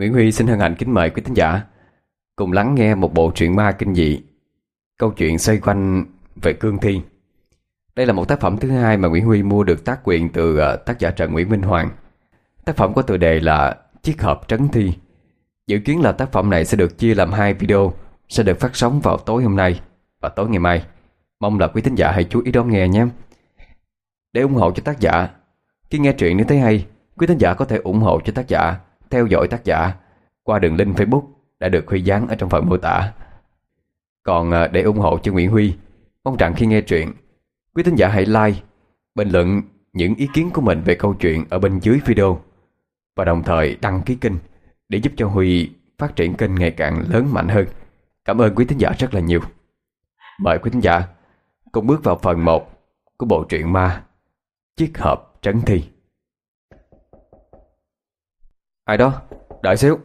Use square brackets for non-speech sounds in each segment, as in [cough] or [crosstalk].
Nguyễn Huy xin hân hạnh kính mời quý thính giả cùng lắng nghe một bộ truyện ma kinh dị. Câu chuyện xoay quanh về cương thi. Đây là một tác phẩm thứ hai mà Nguyễn Huy mua được tác quyền từ ờ, tác giả Trần Nguyễn Minh Hoàng. Tác phẩm có tựa đề là Chiếc hộp trấn thi. Dự kiến là tác phẩm này sẽ được chia làm hai video sẽ được phát sóng vào tối hôm nay và tối ngày mai. Mong là quý thính giả hãy chú ý đón nghe nhé. Để ủng hộ cho tác giả, khi nghe truyện nếu thấy hay, quý thính giả có thể ủng hộ cho tác giả, theo dõi tác giả qua đường link Facebook đã được Huy dán ở trong phần mô tả. Còn à, để ủng hộ cho Nguyễn Huy, mong rằng khi nghe truyện, quý thính giả hãy like, bình luận những ý kiến của mình về câu chuyện ở bên dưới video và đồng thời đăng ký kênh để giúp cho Huy phát triển kênh ngày càng lớn mạnh hơn. Cảm ơn quý thính giả rất là nhiều. Mời quý thính giả cùng bước vào phần 1 của bộ truyện ma Chiếc hộp trấn thi. Ai đó, đợi xíu.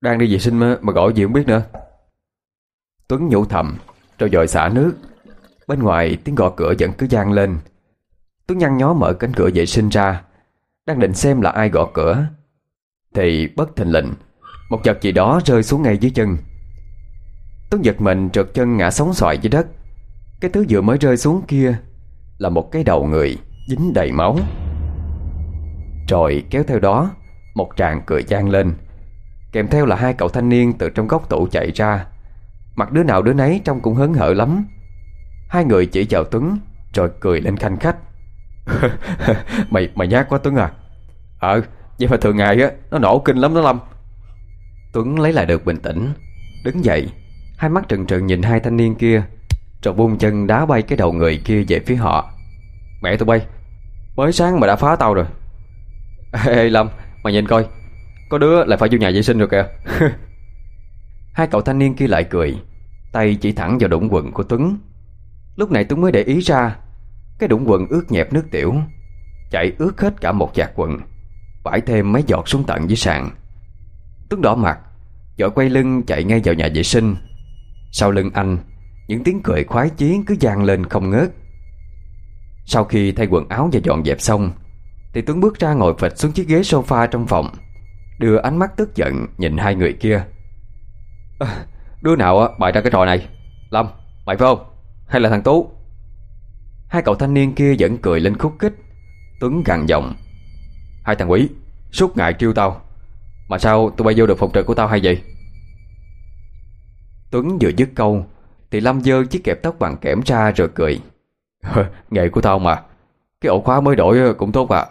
Đang đi vệ sinh mà, mà gọi gì không biết nữa. Tuấn nhủ thầm rồi dội xả nước. Bên ngoài tiếng gõ cửa vẫn cứ gian lên. Tuấn nhăn nhó mở cánh cửa vệ sinh ra. Đang định xem là ai gõ cửa. Thì bất thình lình, một vật gì đó rơi xuống ngay dưới chân. Tuấn giật mình trượt chân ngã sóng xoài dưới đất. Cái thứ vừa mới rơi xuống kia là một cái đầu người dính đầy máu. Rồi kéo theo đó một tràng cười gian lên. Kèm theo là hai cậu thanh niên từ trong góc tủ chạy ra. Mặt đứa nào đứa nấy trông cũng hớn hở lắm. Hai người chỉ chào Tuấn Rồi cười lên khanh khách. [laughs] Mày mày nhát quá Tuấn à. Ờ vậy mà thường ngày á Nó nổ kinh lắm đó Lâm. Tuấn lấy lại được bình tĩnh Đứng dậy. Hai mắt trừng trừng nhìn hai thanh niên kia Rồi buông chân đá bay cái đầu người kia về phía họ. Mẹ tụi bay Mới sáng mà đã phá tao rồi. Ê, [laughs] ê Lâm mà nhìn coi, Có đứa lại phải vô nhà vệ sinh rồi kìa. [laughs] Hai cậu thanh niên kia lại cười, Tay chỉ thẳng vào đũng quần của Tuấn. Lúc này Tuấn mới để ý ra, Cái đũng quần ướt nhẹp nước tiểu Chạy ướt hết cả một vạt quần Vải thêm mấy giọt xuống tận dưới sàn. Tuấn đỏ mặt Vội quay lưng chạy ngay vào nhà vệ sinh. Sau lưng anh, Những tiếng cười khoái chí cứ vang lên không ngớt. Sau khi thay quần áo và dọn dẹp xong thì Tuấn bước ra ngồi phịch xuống chiếc ghế sofa trong phòng Đưa ánh mắt tức giận nhìn hai người kia à, Đứa nào bày ra cái trò này Lâm, mày phải không? Hay là thằng Tú? Hai cậu thanh niên kia vẫn cười lên khúc kích Tuấn gằn giọng Hai thằng quỷ, suốt ngày kêu tao Mà sao tụi bay vô được phòng trực của tao hay vậy? Tuấn vừa dứt câu Thì Lâm dơ chiếc kẹp tóc bằng kẽm ra rồi cười [laughs] Nghề của tao mà Cái ổ khóa mới đổi cũng tốt à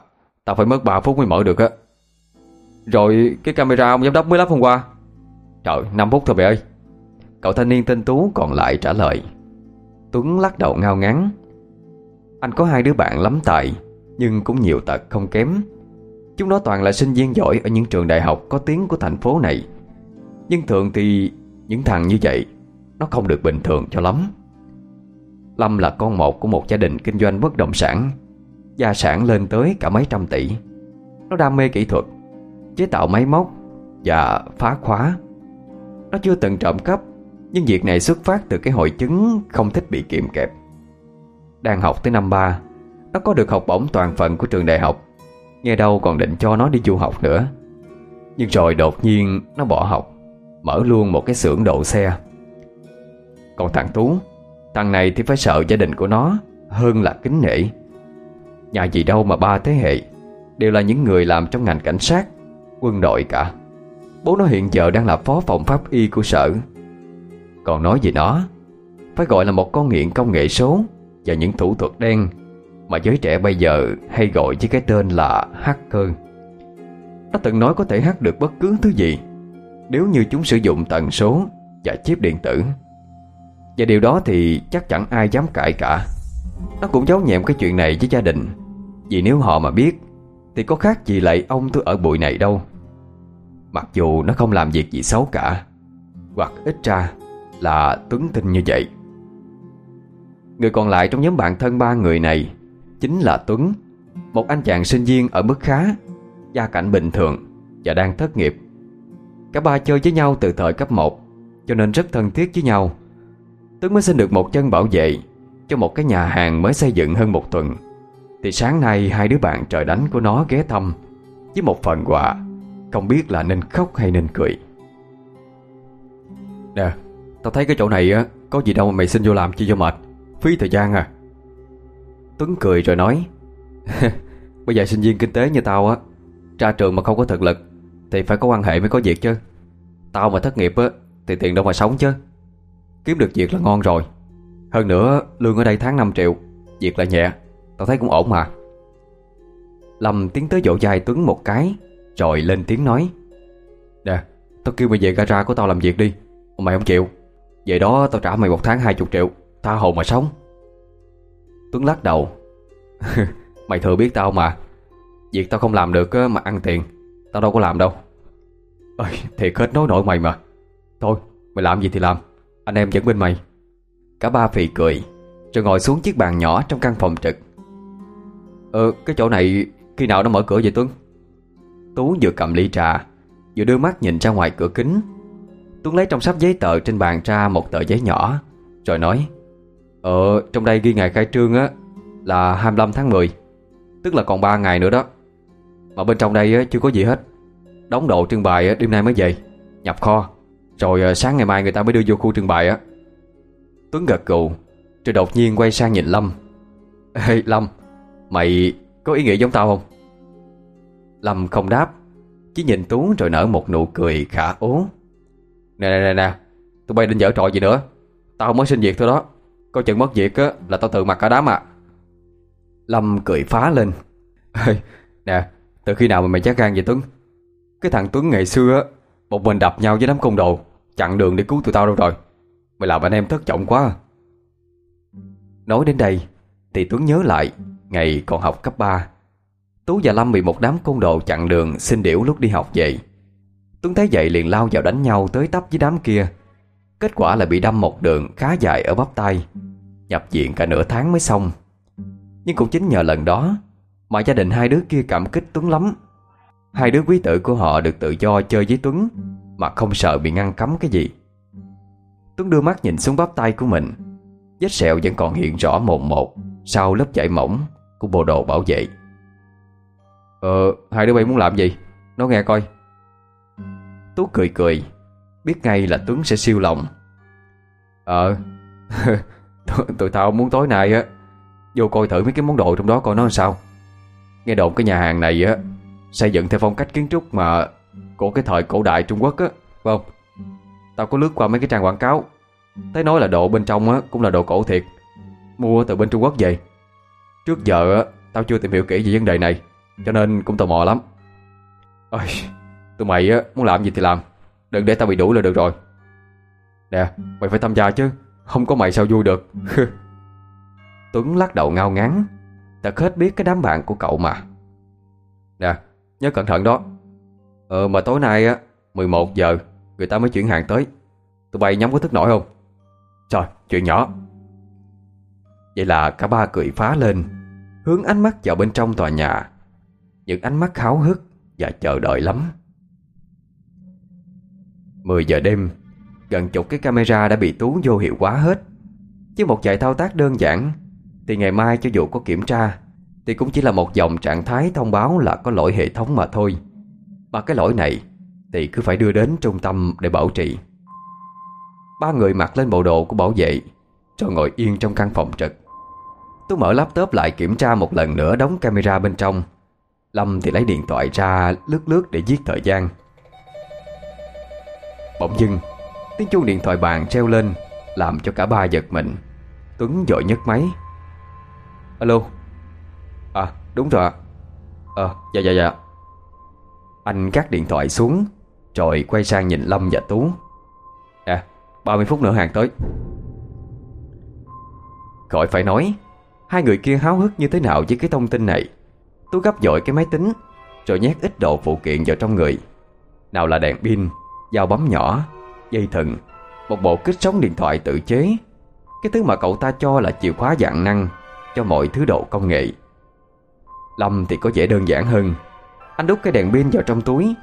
Tao phải mất 3 phút mới mở được á. Rồi, cái camera ông giám đốc mới lắp hôm qua. Trời 5 phút thôi mẹ ơi. Cậu thanh niên tên Tú còn lại trả lời. Tuấn lắc đầu ngao ngắn Anh có hai đứa bạn lắm tài, Nhưng cũng nhiều tật không kém. Chúng nó toàn là sinh viên giỏi Ở những trường đại học có tiếng của thành phố này. Nhưng thường thì Những thằng như vậy, Nó không được bình thường cho lắm. Lâm là con một của một gia đình kinh doanh bất động sản. Gia sản lên tới cả mấy trăm tỷ. Nó đam mê kỹ thuật, Chế tạo máy móc Và phá khóa. Nó chưa từng trộm cắp, Nhưng việc này xuất phát từ cái hội chứng Không thích bị kiềm kẹp. Đang học tới năm ba, Nó có được học bổng toàn phần của trường đại học. Nghe đâu còn định cho nó đi du học nữa. Nhưng rồi đột nhiên Nó bỏ học, Mở luôn một cái xưởng độ xe. Còn thằng Tú, Thằng này thì phải sợ gia đình của nó Hơn là kính nể. Nhà gì đâu mà ba thế hệ. Đều là những người làm trong ngành cảnh sát, Quân đội cả. Bố nó hiện giờ đang là phó phòng pháp y của sở. Còn nói về nó, Phải gọi là một con nghiện công nghệ số Và những thủ thuật đen Mà giới trẻ bây giờ hay gọi với cái tên là hacker. Nó từng nói có thể hack được bất cứ thứ gì, Nếu như chúng sử dụng tần số Và chip điện tử. Và điều đó thì chắc chẳng ai dám cãi cả. Nó cũng giấu nhẹm cái chuyện này với gia đình vì nếu họ mà biết, Thì có khác gì lại ông tôi ở bụi này đâu. Mặc dù nó không làm việc gì xấu cả, Hoặc ít ra là Tuấn tin như vậy. Người còn lại trong nhóm bạn thân ba người này Chính là Tuấn, Một anh chàng sinh viên ở mức khá, Gia cảnh bình thường Và đang thất nghiệp. Cả ba chơi với nhau từ thời cấp 1 Cho nên rất thân thiết với nhau. Tuấn mới xin được một chân bảo vệ Cho một cái nhà hàng mới xây dựng hơn một tuần thì sáng nay hai đứa bạn trời đánh của nó ghé thăm Với một phần quà. Không biết là nên khóc hay nên cười. Nè, Tao thấy cái chỗ này á, Có gì đâu mà mày xin vô làm chi cho mệt. Phí thời gian à. Tuấn cười rồi nói, [laughs] Bây giờ sinh viên kinh tế như tao á, Ra trường mà không có thực lực Thì phải có quan hệ mới có việc chứ. Tao mà thất nghiệp á, Thì tiền đâu mà sống chứ. Kiếm được việc là ngon rồi. Hơn nữa, lương ở đây tháng 5 triệu, Việc là nhẹ. Tao thấy cũng ổn mà. Lâm tiến tới dỗ dài Tuấn một cái, Rồi lên tiếng nói. Nè, Tao kêu mày về gara của tao làm việc đi Mày không chịu. Vậy đó tao trả mày một tháng 20 triệu, Tha hồ mà sống. Tuấn lắc đầu. [laughs] Mày thừa biết tao mà. Việc tao không làm được mà ăn tiền, Tao đâu có làm đâu. Ơi thiệt hết nói nổi mày mà. Thôi, mày làm gì thì làm, Anh em vẫn bên mày. Cả ba phì cười, Rồi ngồi xuống chiếc bàn nhỏ trong căn phòng trực. Ờ cái chỗ này Khi nào nó mở cửa vậy Tuấn? Tú vừa cầm ly trà Vừa đưa mắt nhìn ra ngoài cửa kính. Tuấn lấy trong sắp giấy tờ trên bàn ra một tờ giấy nhỏ Rồi nói Ờ trong đây ghi ngày khai trương á Là 25 tháng 10 Tức là còn 3 ngày nữa đó. Mà bên trong đây á, chưa có gì hết. Đóng độ trưng bày á, đêm nay mới về Nhập kho. Rồi à, sáng ngày mai người ta mới đưa vô khu trưng bày á. Tuấn gật gù Rồi đột nhiên quay sang nhìn Lâm. Ê Lâm Mày có ý nghĩa giống tao không? Lâm không đáp, Chỉ nhìn Tú rồi nở một nụ cười khả ố. Nè nè nè nè, Tụi bay định dở trò gì nữa? Tao mới xin việc thôi đó. Coi chừng mất việc á, là tao tự mặc cả đám à Lâm cười phá lên. Nè, Từ khi nào mà mày chắc gan vậy Tuấn? Cái thằng Tuấn ngày xưa á, Một mình đập nhau với đám côn đồ, Chặn đường để cứu tụi tao đâu rồi. Mày làm anh em thất vọng quá à. Nói đến đây, Thì Tuấn nhớ lại Ngày còn học cấp 3 Tú và Lâm bị một đám côn đồ chặn đường Xin điểu lúc đi học về. Tuấn thấy vậy liền lao vào đánh nhau tới tấp với đám kia. Kết quả là bị đâm một đường khá dài ở bắp tay Nhập viện cả nửa tháng mới xong. Nhưng cũng chính nhờ lần đó Mà gia đình hai đứa kia cảm kích Tuấn lắm. Hai đứa quý tử của họ được tự do chơi với Tuấn Mà không sợ bị ngăn cấm cái gì. Tuấn đưa mắt nhìn xuống bắp tay của mình. Vết sẹo vẫn còn hiện rõ mồn một Sau lớp vải mỏng. Của bộ đồ bảo vệ. Ờ hai đứa bay muốn làm gì? Nói nghe coi. Tú cười cười, Biết ngay là Tuấn sẽ siêu lòng. Ờ [laughs] Tụi tao muốn tối nay á, Vô coi thử mấy cái món đồ trong đó coi nó làm sao. Nghe đồn cái nhà hàng này á, Xây dựng theo phong cách kiến trúc mà Của cái thời cổ đại Trung Quốc á, Phải không? Tao có lướt qua mấy cái trang quảng cáo, Thấy nói là đồ bên trong á cũng là đồ cổ thiệt. Mua từ bên Trung Quốc về. Trước giờ Tao chưa tìm hiểu kỹ về vấn đề này, Cho nên cũng tò mò lắm. Ôi, Tụi mày muốn làm gì thì làm, Đừng để tao bị đuổi là được rồi. Nè, mày phải tham gia chứ, Không có mày sao vui được. [laughs] Tuấn lắc đầu ngao ngán, Ta hết biết cái đám bạn của cậu mà. Nè, nhớ cẩn thận đó. Ờ mà tối nay á 11 giờ, Người ta mới chuyển hàng tới. Tụi bay nhắm có thức nổi không? Trời, chuyện nhỏ. Vậy là cả ba cười phá lên, Hướng ánh mắt vào bên trong tòa nhà. Những ánh mắt háo hức Và chờ đợi lắm. 10 giờ đêm, Gần chục cái camera đã bị Tú vô hiệu quá hết. Chứ một vài thao tác đơn giản, Thì ngày mai cho dù có kiểm tra, Thì cũng chỉ là một dòng trạng thái thông báo là có lỗi hệ thống mà thôi. Mà cái lỗi này Thì cứ phải đưa đến trung tâm để bảo trì. Ba người mặc lên bộ đồ của bảo vệ, Rồi ngồi yên trong căn phòng trực. Tú mở laptop lại kiểm tra một lần nữa đóng camera bên trong. Lâm thì lấy điện thoại ra, lướt lướt để giết thời gian. Bỗng dưng, Tiếng chuông điện thoại bàn treo lên, Làm cho cả ba giật mình. Tuấn dội nhấc máy. Alo? À đúng rồi ạ. Ờ dạ dạ dạ. Anh gác điện thoại xuống, Rồi quay sang nhìn Lâm và Tú. À 30 phút nữa hàng tới. Khỏi phải nói. Hai người kia háo hức như thế nào với cái thông tin này? Tú gấp dội cái máy tính, Rồi nhét ít đồ phụ kiện vào trong người. Nào là đèn pin, Dao bấm nhỏ, Dây thừng, Một bộ kích sóng điện thoại tự chế. Cái thứ mà cậu ta cho là chìa khóa dạng năng Cho mọi thứ độ công nghệ. Lâm thì có vẻ đơn giản hơn. Anh đút cái đèn pin vào trong túi,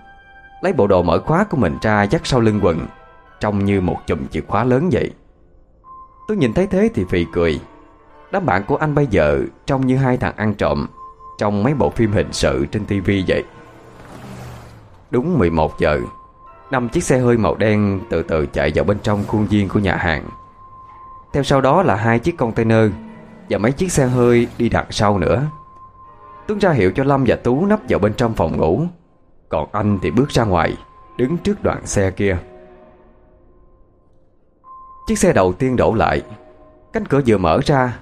Lấy bộ đồ mở khóa của mình ra dắt sau lưng quần, Trông như một chùm chìa khóa lớn vậy. Tôi nhìn thấy thế thì phì cười. Đám bạn của anh bây giờ Trông như hai thằng ăn trộm Trong mấy bộ phim hình sự trên tivi vậy. Đúng 11 giờ, năm chiếc xe hơi màu đen từ từ chạy vào bên trong khuôn viên của nhà hàng. Theo sau đó là hai chiếc container Và mấy chiếc xe hơi đi đằng sau nữa. Tuấn ra hiệu cho Lâm và Tú nấp vào bên trong phòng ngủ, Còn anh thì bước ra ngoài, Đứng trước đoạn xe kia. Chiếc xe đầu tiên đổ lại, Cánh cửa vừa mở ra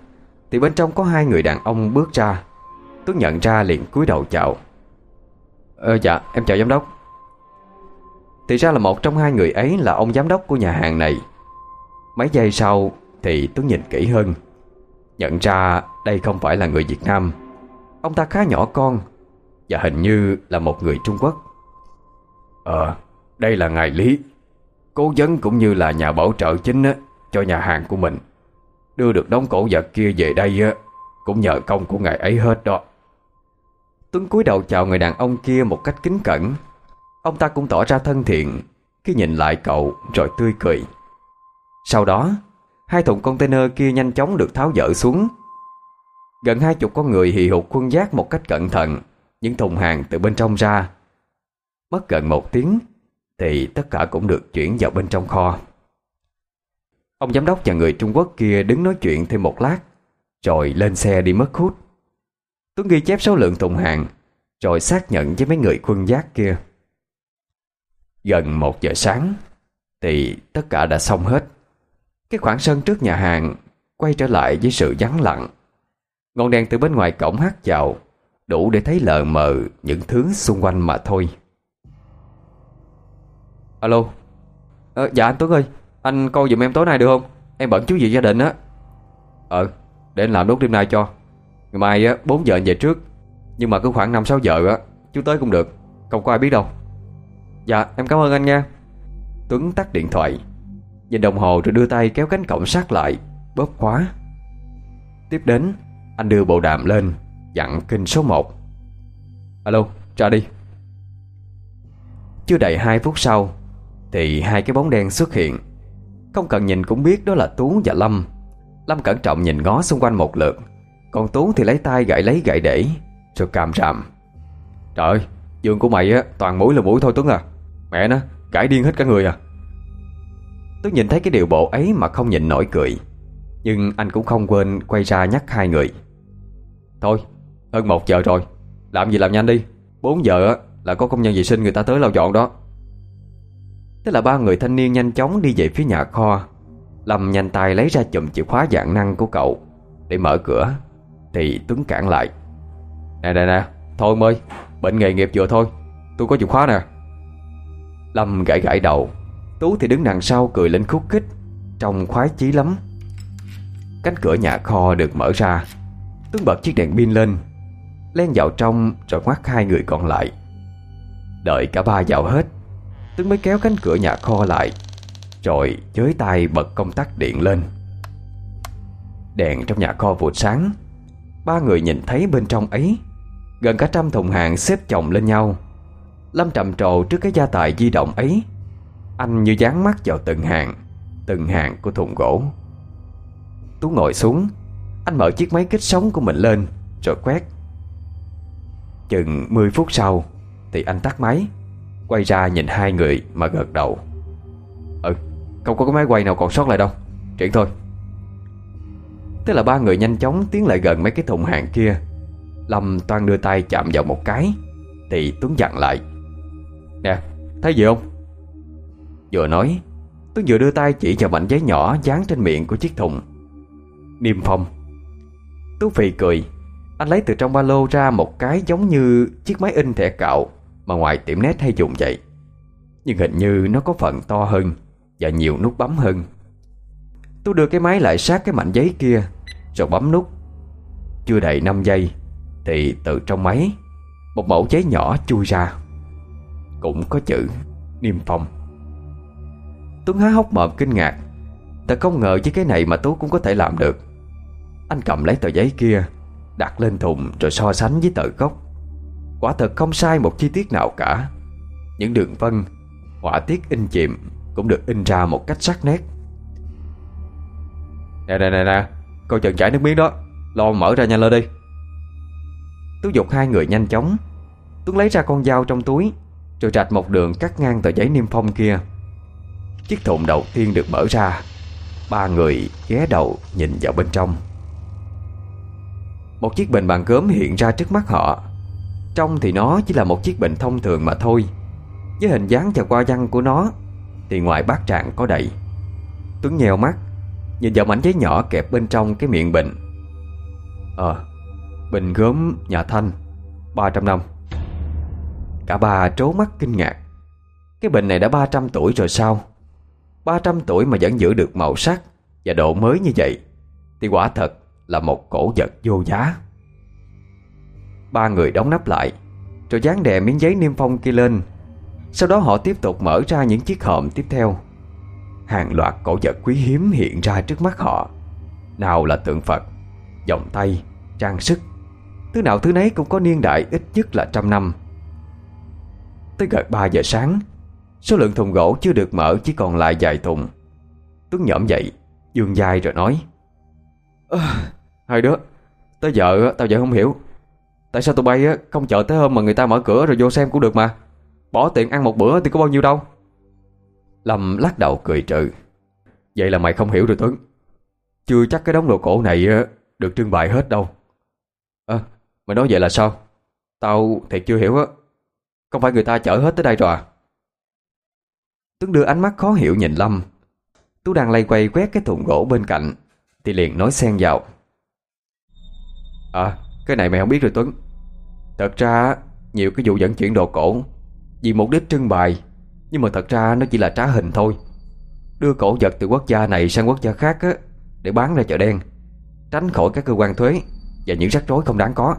thì bên trong có hai người đàn ông bước ra. Tuấn nhận ra liền cúi đầu chào. Ờ dạ em chào giám đốc. Thì ra là một trong hai người ấy là ông giám đốc của nhà hàng này. Mấy giây sau thì Tuấn nhìn kỹ hơn. Nhận ra đây không phải là người Việt Nam. Ông ta khá nhỏ con Và hình như là một người Trung Quốc. Ờ, đây là ngài Lý. Cố vấn cũng như là nhà bảo trợ chính á, cho nhà hàng của mình. Đưa được đống cổ vật kia về đây á, Cũng nhờ công của ngài ấy hết đó. Tuấn cúi đầu chào người đàn ông kia một cách kính cẩn. Ông ta cũng tỏ ra thân thiện Khi nhìn lại cậu rồi tươi cười. Sau đó Hai thùng container kia nhanh chóng được tháo dỡ xuống. Gần hai chục con người hì hục khuân giác một cách cẩn thận Những thùng hàng từ bên trong ra. Mất gần một tiếng Thì tất cả cũng được chuyển vào bên trong kho. Ông giám đốc và người Trung Quốc kia đứng nói chuyện thêm một lát Rồi lên xe đi mất hút. Tuấn ghi chép số lượng thùng hàng Rồi xác nhận với mấy người quân giác kia. Gần một giờ sáng Thì tất cả đã xong hết. Cái khoảng sân trước nhà hàng Quay trở lại với sự vắng lặng. Ngọn đèn từ bên ngoài cổng hắt vào Đủ để thấy lờ mờ những thứ xung quanh mà thôi. Alo. À, Dạ anh Tuấn ơi. Anh coi giùm em tối nay được không? Em bận chú gì gia đình á. Ờ Để anh làm đốt đêm nay cho. Ngày mai á 4 giờ anh về trước. Nhưng mà cứ khoảng 5-6 giờ á, Chú tới cũng được. Không có ai biết đâu. Dạ em cảm ơn anh nha. Tuấn tắt điện thoại. Nhìn đồng hồ rồi đưa tay kéo cánh cổng sát lại. Bóp khóa. Tiếp đến, Anh đưa bộ đàm lên, Dặn kinh số 1 Alo ra đi. Chưa đầy 2 phút sau, Thì hai cái bóng đen xuất hiện. Không cần nhìn cũng biết đó là Tú và Lâm. Lâm cẩn trọng nhìn ngó xung quanh một lượt. Còn Tú thì lấy tay gậy lấy gậy để, Rồi càm ràm. Trời ơi, giường của mày á, toàn mũi là mũi thôi Tuấn à. Mẹ nó cãi điên hết cả người à. Tuấn nhìn thấy cái điều bộ ấy mà không nhìn nổi cười. Nhưng anh cũng không quên quay ra nhắc hai người. Thôi, hơn một giờ rồi. Làm gì làm nhanh đi. 4 giờ á, là có công nhân vệ sinh người ta tới lau dọn đó. Thế là ba người thanh niên nhanh chóng đi về phía nhà kho. Lâm nhanh tay lấy ra chùm chìa khóa dạng năng của cậu, Để mở cửa, Thì Tuấn cản lại. Nè nè nè, Thôi ơi Bệnh nghề nghiệp vừa thôi, Tôi có chìa khóa nè. Lâm gãi gãi đầu, Tú thì đứng đằng sau cười lên khúc khích, Trông khoái chí lắm. Cánh cửa nhà kho được mở ra, Tuấn bật chiếc đèn pin lên, Len vào trong rồi ngoắt hai người còn lại. Đợi cả ba vào hết Tuấn mới kéo cánh cửa nhà kho lại, Rồi chới tay bật công tắc điện lên. Đèn trong nhà kho vụt sáng, Ba người nhìn thấy bên trong ấy, Gần cả trăm thùng hàng xếp chồng lên nhau. Lâm trầm trồ trước cái gia tài di động ấy, Anh như dán mắt vào từng hàng Từng hàng của thùng gỗ. Tú ngồi xuống, Anh mở chiếc máy kích sống của mình lên, Rồi quét. Chừng 10 phút sau, Thì anh tắt máy. Quay ra nhìn hai người mà gật đầu. Ừ Không có cái máy quay nào còn sót lại đâu. Chuyển thôi. Tức là ba người nhanh chóng tiến lại gần mấy cái thùng hàng kia. Lâm toan đưa tay chạm vào một cái. Thì Tuấn dặn lại. Nè, thấy gì không? Vừa nói, Tuấn vừa đưa tay chỉ vào mảnh giấy nhỏ Dán trên miệng của chiếc thùng. Niêm phong. Tú Phi cười. Anh lấy từ trong ba lô ra một cái giống như Chiếc máy in thẻ cạo. Mà ngoài tiệm nét hay dùng vậy. Nhưng hình như nó có phần to hơn Và nhiều nút bấm hơn. Tú đưa cái máy lại sát cái mảnh giấy kia, Rồi bấm nút. Chưa đầy 5 giây Thì từ trong máy, Một mẫu giấy nhỏ chui ra. Cũng có chữ Niêm phong. Tuấn há hốc mồm kinh ngạc. Thật không ngờ với cái này mà Tú cũng có thể làm được. Anh cầm lấy tờ giấy kia, Đặt lên thùng rồi so sánh với tờ gốc. Quả thật không sai một chi tiết nào cả. Những đường vân, Họa tiết in chìm Cũng được in ra một cách sắc nét. Nè nè nè nè Coi chừng chảy nước miếng đó, Lo mở ra nhanh lên đi. Tú dục hai người nhanh chóng. Tuấn lấy ra con dao trong túi, Rồi rạch một đường cắt ngang tờ giấy niêm phong kia. Chiếc thùng đầu tiên được mở ra. Ba người ghé đầu nhìn vào bên trong. Một chiếc bình bằng gốm hiện ra trước mắt họ. Trong thì nó chỉ là một chiếc bệnh thông thường mà thôi. Với hình dáng và qua văn của nó, Thì ngoài bát trạng có đầy. Tuấn nhèo mắt, Nhìn vào mảnh giấy nhỏ kẹp bên trong cái miệng bình. Ờ Bình gốm nhà Thanh 300 năm. Cả ba trố mắt kinh ngạc. Cái bình này đã 300 tuổi rồi sao? 300 tuổi mà vẫn giữ được màu sắc Và độ mới như vậy, Thì quả thật là một cổ vật vô giá. Ba người đóng nắp lại. Rồi dán đè miếng giấy niêm phong kia lên. Sau đó họ tiếp tục mở ra những chiếc hòm tiếp theo. Hàng loạt cổ vật quý hiếm hiện ra trước mắt họ. Nào là tượng Phật Vòng tay, trang sức. Thứ nào thứ nấy cũng có niên đại ít nhất là trăm năm. Tới gần 3 giờ sáng Số lượng thùng gỗ chưa được mở chỉ còn lại vài thùng. Tuấn nhõm dậy Dương dài rồi nói à, Hai đứa Tới giờ tao vẫn không hiểu. Tại sao tụi bay á, không chờ tới hôm mà người ta mở cửa rồi vô xem cũng được mà? Bỏ tiền ăn một bữa thì có bao nhiêu đâu. Lâm lắc đầu cười trừ. Vậy là mày không hiểu rồi Tuấn. Chưa chắc cái đống đồ cổ này được trưng bày hết đâu. Ờ, mày nói vậy là sao? Tao thiệt chưa hiểu á. Không phải người ta chở hết tới đây rồi à? Tuấn đưa ánh mắt khó hiểu nhìn Lâm. Tú đang lay quay quét cái thùng gỗ bên cạnh Thì liền nói xen vào. À cái này mày không biết rồi Tuấn. Thật ra nhiều cái vụ dẫn chuyển đồ cổ Vì mục đích trưng bày Nhưng mà thật ra nó chỉ là trá hình thôi. Đưa cổ vật từ quốc gia này sang quốc gia khác á, Để bán ra chợ đen Tránh khỏi các cơ quan thuế Và những rắc rối không đáng có.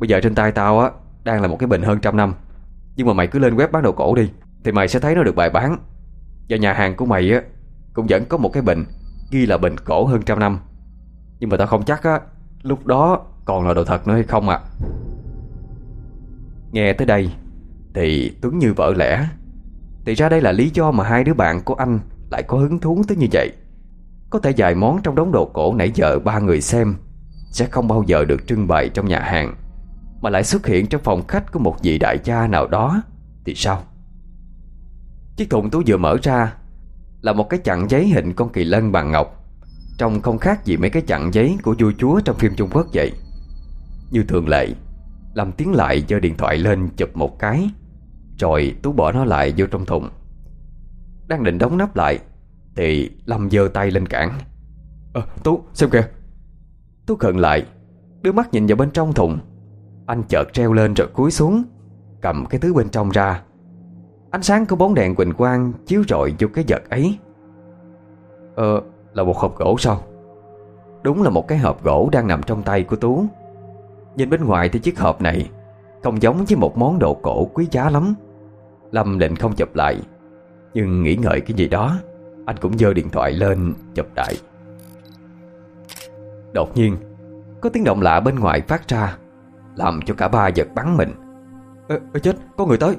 Bây giờ trên tay tao á Đang là một cái bình hơn trăm năm Nhưng mà mày cứ lên web bán đồ cổ đi Thì mày sẽ thấy nó được bày bán. Và nhà hàng của mày á Cũng vẫn có một cái bình Ghi là bình cổ hơn trăm năm. Nhưng mà tao không chắc á Lúc đó còn là đồ thật nữa hay không à? Nghe tới đây, Thì Tuấn như vỡ lẽ. Thì ra đây là lý do mà hai đứa bạn của anh Lại có hứng thú tới như vậy. Có thể vài món trong đống đồ cổ nãy giờ ba người xem Sẽ không bao giờ được trưng bày trong nhà hàng, Mà lại xuất hiện trong phòng khách của một vị đại gia nào đó, Thì sao? Chiếc thùng tú vừa mở ra Là một cái chặn giấy hình con kỳ lân bằng ngọc, Trông không khác gì mấy cái chặn giấy Của vua chúa trong phim Trung Quốc vậy. Như thường lệ Lâm tiến lại giơ điện thoại lên chụp một cái Rồi Tú bỏ nó lại vô trong thùng. Đang định đóng nắp lại Thì Lâm giơ tay lên cản. À, Tú xem kìa. Tú khận lại Đưa mắt nhìn vào bên trong thùng. Anh chợt treo lên rồi cúi xuống Cầm cái thứ bên trong ra. Ánh sáng của bóng đèn quỳnh quang Chiếu rọi vô cái vật ấy. Ờ là một hộp gỗ sao? Đúng là một cái hộp gỗ Đang nằm trong tay của Tú. Nhìn bên ngoài thì chiếc hộp này Không giống với một món đồ cổ quý giá lắm. Lâm định không chụp lại Nhưng nghĩ ngợi cái gì đó Anh cũng giơ điện thoại lên chụp lại. Đột nhiên Có tiếng động lạ bên ngoài phát ra Làm cho cả ba giật bắn mình. Ê, chết, có người tới.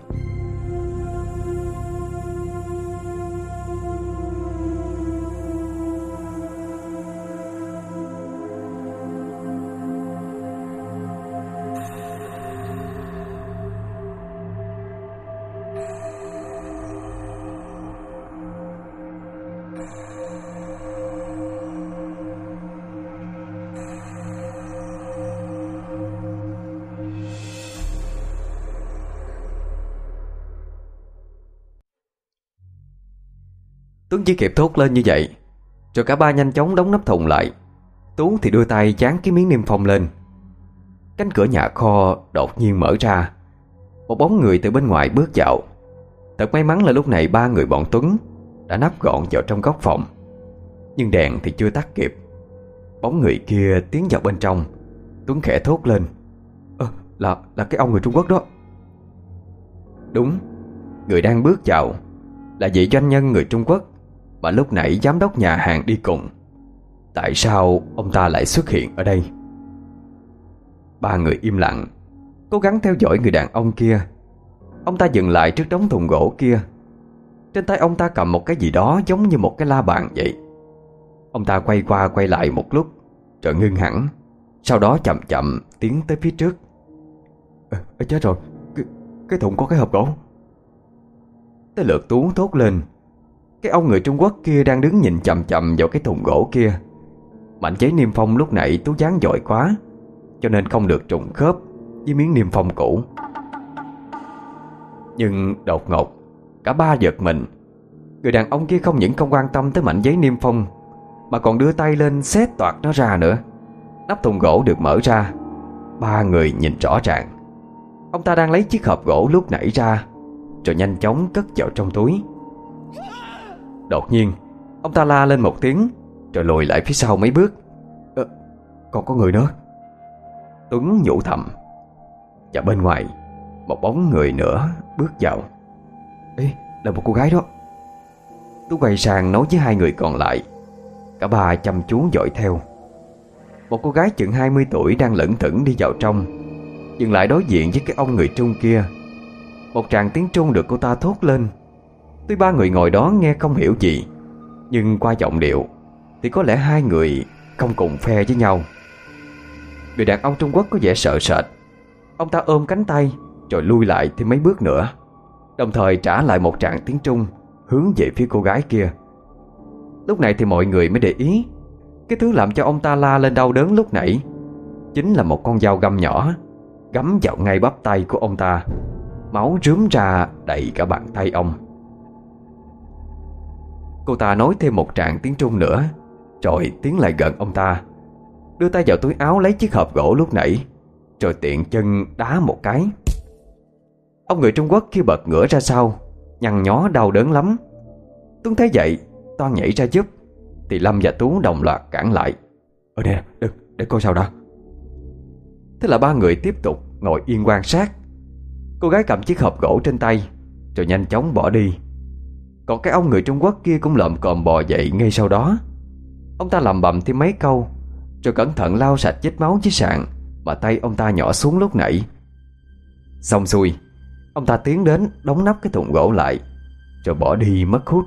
Tuấn chỉ kịp thốt lên như vậy. Rồi cả ba nhanh chóng đóng nắp thùng lại. Tú thì đưa tay chán cái miếng niêm phong lên. Cánh cửa nhà kho đột nhiên mở ra. Một bóng người từ bên ngoài bước vào. Thật may mắn là lúc này ba người bọn Tuấn Đã nắp gọn vào trong góc phòng. Nhưng đèn thì chưa tắt kịp. Bóng người kia tiến vào bên trong. Tuấn khẽ thốt lên. Ơ là, là cái ông người Trung Quốc đó. Đúng. Người đang bước vào Là vị doanh nhân người Trung Quốc mà lúc nãy giám đốc nhà hàng đi cùng. Tại sao ông ta lại xuất hiện ở đây? Ba người im lặng Cố gắng theo dõi người đàn ông kia. Ông ta dừng lại trước đống thùng gỗ kia. Trên tay ông ta cầm một cái gì đó Giống như một cái la bàn vậy. Ông ta quay qua quay lại một lúc Rồi ngưng hẳn Sau đó chậm chậm tiến tới phía trước. À, Chết rồi Cái, cái thùng có cái hộp gỗ. Tới lượt Tú thốt lên. Cái ông người Trung Quốc kia đang đứng nhìn chầm chầm vào cái thùng gỗ kia. Mảnh giấy niêm phong lúc nãy Tú dáng giỏi quá, Cho nên không được trùng khớp Với miếng niêm phong cũ. Nhưng đột ngột, Cả ba giật mình. Người đàn ông kia không những không quan tâm tới mảnh giấy niêm phong, Mà còn đưa tay lên xếp toạt nó ra nữa. Nắp thùng gỗ được mở ra, Ba người nhìn rõ ràng. Ông ta đang lấy chiếc hộp gỗ lúc nãy ra, Rồi nhanh chóng cất vào trong túi. Đột nhiên Ông ta la lên một tiếng Rồi lùi lại phía sau mấy bước. Ờ, Còn có người nữa. Tuấn nhủ thầm. Và bên ngoài Một bóng người nữa bước vào. Ê là một cô gái đó. Tú quay sang nói với hai người còn lại Cả ba chăm chú dõi theo. Một cô gái chừng 20 tuổi đang lững thững đi vào trong Dừng lại đối diện với cái ông người Trung kia. Một tràng tiếng Trung được cô ta thốt lên Tuy ba người ngồi đó nghe không hiểu gì, Nhưng qua giọng điệu Thì có lẽ hai người không cùng phe với nhau. Người đàn ông Trung Quốc có vẻ sợ sệt. Ông ta ôm cánh tay Rồi lui lại thêm mấy bước nữa, Đồng thời trả lại một trạng tiếng Trung Hướng về phía cô gái kia. Lúc này thì mọi người mới để ý, Cái thứ làm cho ông ta la lên đau đớn lúc nãy Chính là một con dao găm nhỏ Gắm vào ngay bắp tay của ông ta, Máu rướm ra đầy cả bàn tay ông. Cô ta nói thêm một trạng tiếng Trung nữa. Rồi tiến lại gần ông ta. Đưa tay vào túi áo lấy chiếc hộp gỗ lúc nãy. Rồi tiện chân đá một cái. Ông người Trung Quốc kia bật ngửa ra sau Nhăn nhó đau đớn lắm. Tuấn thấy vậy Toan nhảy ra giúp. Thì Lâm và Tú đồng loạt cản lại. Ờ, Ở đây đừng, để coi sao đó Thế là ba người tiếp tục ngồi yên quan sát. Cô gái cầm chiếc hộp gỗ trên tay Rồi nhanh chóng bỏ đi. Còn cái ông người Trung Quốc kia cũng lợm còm bò dậy ngay sau đó. Ông ta làm bầm thêm mấy câu, Rồi cẩn thận lau sạch vết máu dưới sạn Mà tay ông ta nhỏ xuống lúc nãy. Xong xuôi, Ông ta tiến đến đóng nắp cái thùng gỗ lại, Rồi bỏ đi mất hút.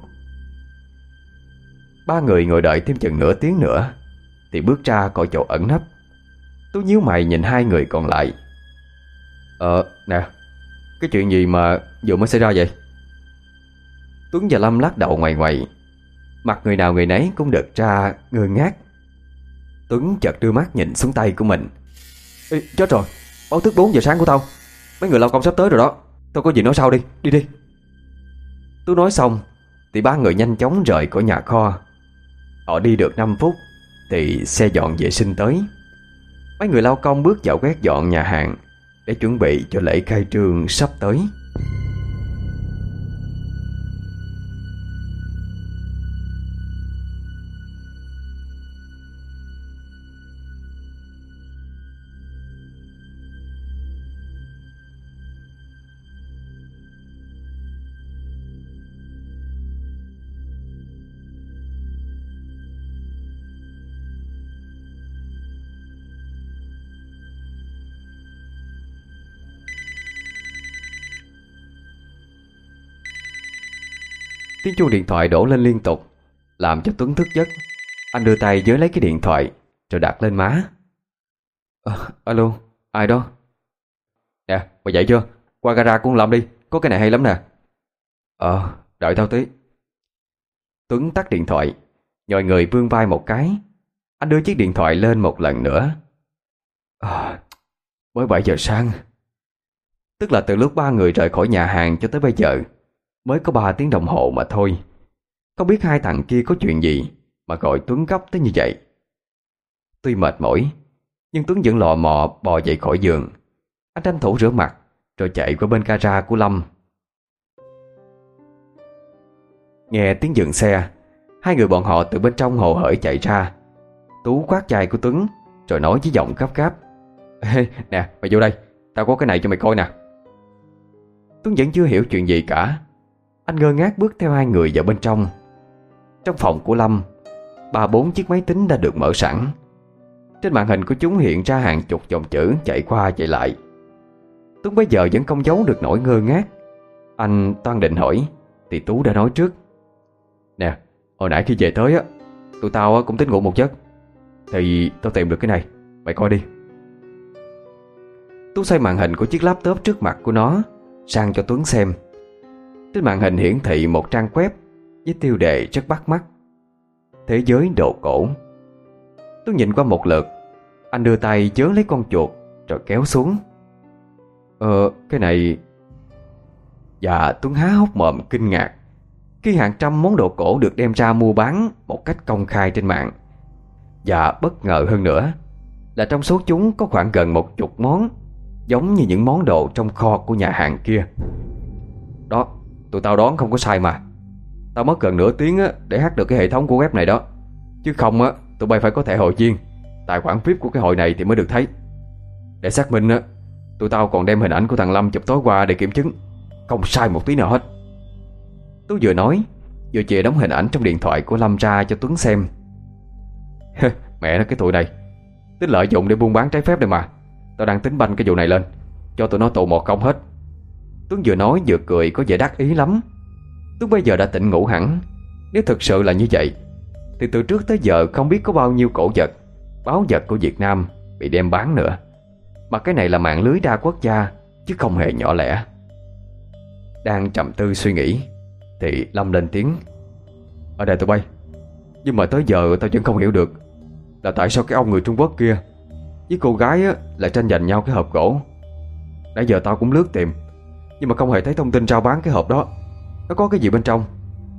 Ba người ngồi đợi thêm chừng nửa tiếng nữa, Thì bước ra khỏi chỗ ẩn nấp. Tôi nhíu mày nhìn hai người còn lại. Ờ nè, Cái chuyện gì mà vừa mới xảy ra vậy? Tuấn và Lâm lắc đầu ngoài ngoài. Mặt người nào người nấy cũng đợt ra ngơ ngác. Tuấn chợt đưa mắt nhìn xuống tay của mình. Ê, chết rồi. Báo thức 4 giờ sáng của tao. Mấy người lao công sắp tới rồi đó. Tao có gì nói sau đi, đi đi. Tuấn nói xong Thì ba người nhanh chóng rời khỏi nhà kho. Họ đi được 5 phút Thì xe dọn vệ sinh tới. Mấy người lao công bước vào quét dọn nhà hàng Để chuẩn bị cho lễ khai trương sắp tới. Tiếng chuông điện thoại đổ lên liên tục Làm cho Tuấn thức giấc. Anh đưa tay giới lấy cái điện thoại Rồi đặt lên má. À, Alo, ai đó? Nè, mày dậy chưa? Qua gara cũng làm đi, có cái này hay lắm nè. Ờ, đợi tao tí. Tuấn tắt điện thoại Nhòi người vươn vai một cái. Anh đưa chiếc điện thoại lên một lần nữa. À, Mới 7 giờ sáng. Tức là từ lúc ba người rời khỏi nhà hàng cho tới bây giờ Mới có 3 tiếng đồng hồ mà thôi. Không biết hai thằng kia có chuyện gì Mà gọi Tuấn gấp tới như vậy. Tuy mệt mỏi Nhưng Tuấn vẫn lò mò bò dậy khỏi giường. Anh tranh thủ rửa mặt Rồi chạy qua bên gara của Lâm. Nghe tiếng dừng xe Hai người bọn họ từ bên trong hồ hởi chạy ra. Tú quát chai của Tuấn Rồi nói với giọng gấp gáp. Ê, nè mày vô đây Tao có cái này cho mày coi nè. Tuấn vẫn chưa hiểu chuyện gì cả anh ngơ ngác bước theo hai người vào bên trong. Trong phòng của Lâm Ba bốn chiếc máy tính đã được mở sẵn. Trên màn hình của chúng hiện ra hàng chục dòng chữ chạy qua chạy lại. Tuấn bây giờ vẫn không giấu được nỗi ngơ ngác. Anh toan định hỏi Thì Tú đã nói trước. Nè, hồi nãy khi về tới á Tụi tao cũng tính ngủ một giấc. Thì tao tìm được cái này Mày coi đi. Tú xoay màn hình của chiếc laptop trước mặt của nó Sang cho Tuấn xem. Trên màn hình hiển thị một trang web Với tiêu đề rất bắt mắt. Thế giới đồ cổ. Tôi nhìn qua một lượt. Anh đưa tay chớ lấy con chuột Rồi kéo xuống. Ờ cái này. Dạ Tuấn há hốc mồm kinh ngạc. Khi hàng trăm món đồ cổ được đem ra mua bán Một cách công khai trên mạng. Và bất ngờ hơn nữa Là trong số chúng có khoảng gần một chục món Giống như những món đồ trong kho của nhà hàng kia. Đó Tụi tao đoán không có sai mà. Tao mất gần nửa tiếng để hack được cái hệ thống của web này đó. Chứ không á, Tụi bay phải có thẻ hội viên. Tài khoản VIP của cái hội này thì mới được thấy. Để xác minh á, Tụi tao còn đem hình ảnh của thằng Lâm chụp tối qua để kiểm chứng. Không sai một tí nào hết. Tú vừa nói, Vừa chìa đóng hình ảnh trong điện thoại của Lâm ra cho Tuấn xem. [laughs] Mẹ nó, cái tụi này. Tính lợi dụng để buôn bán trái phép đây mà. Tao đang tính banh cái vụ này lên. Cho tụi nó tụ một công hết. Tuấn vừa nói vừa cười có vẻ đắc ý lắm. Tuấn bây giờ đã tỉnh ngủ hẳn. Nếu thực sự là như vậy Thì từ trước tới giờ không biết có bao nhiêu cổ vật Báo vật của Việt Nam Bị đem bán nữa. Mà cái này là mạng lưới đa quốc gia Chứ không hề nhỏ lẻ. Đang trầm tư suy nghĩ Thì Lâm lên tiếng. Ở đây tụi bay Nhưng mà tới giờ tao vẫn không hiểu được Là tại sao cái ông người Trung Quốc kia Với cô gái á, lại tranh giành nhau cái hộp gỗ. Nãy giờ tao cũng lướt tìm nhưng mà không hề thấy thông tin trao bán cái hộp đó. Nó có cái gì bên trong?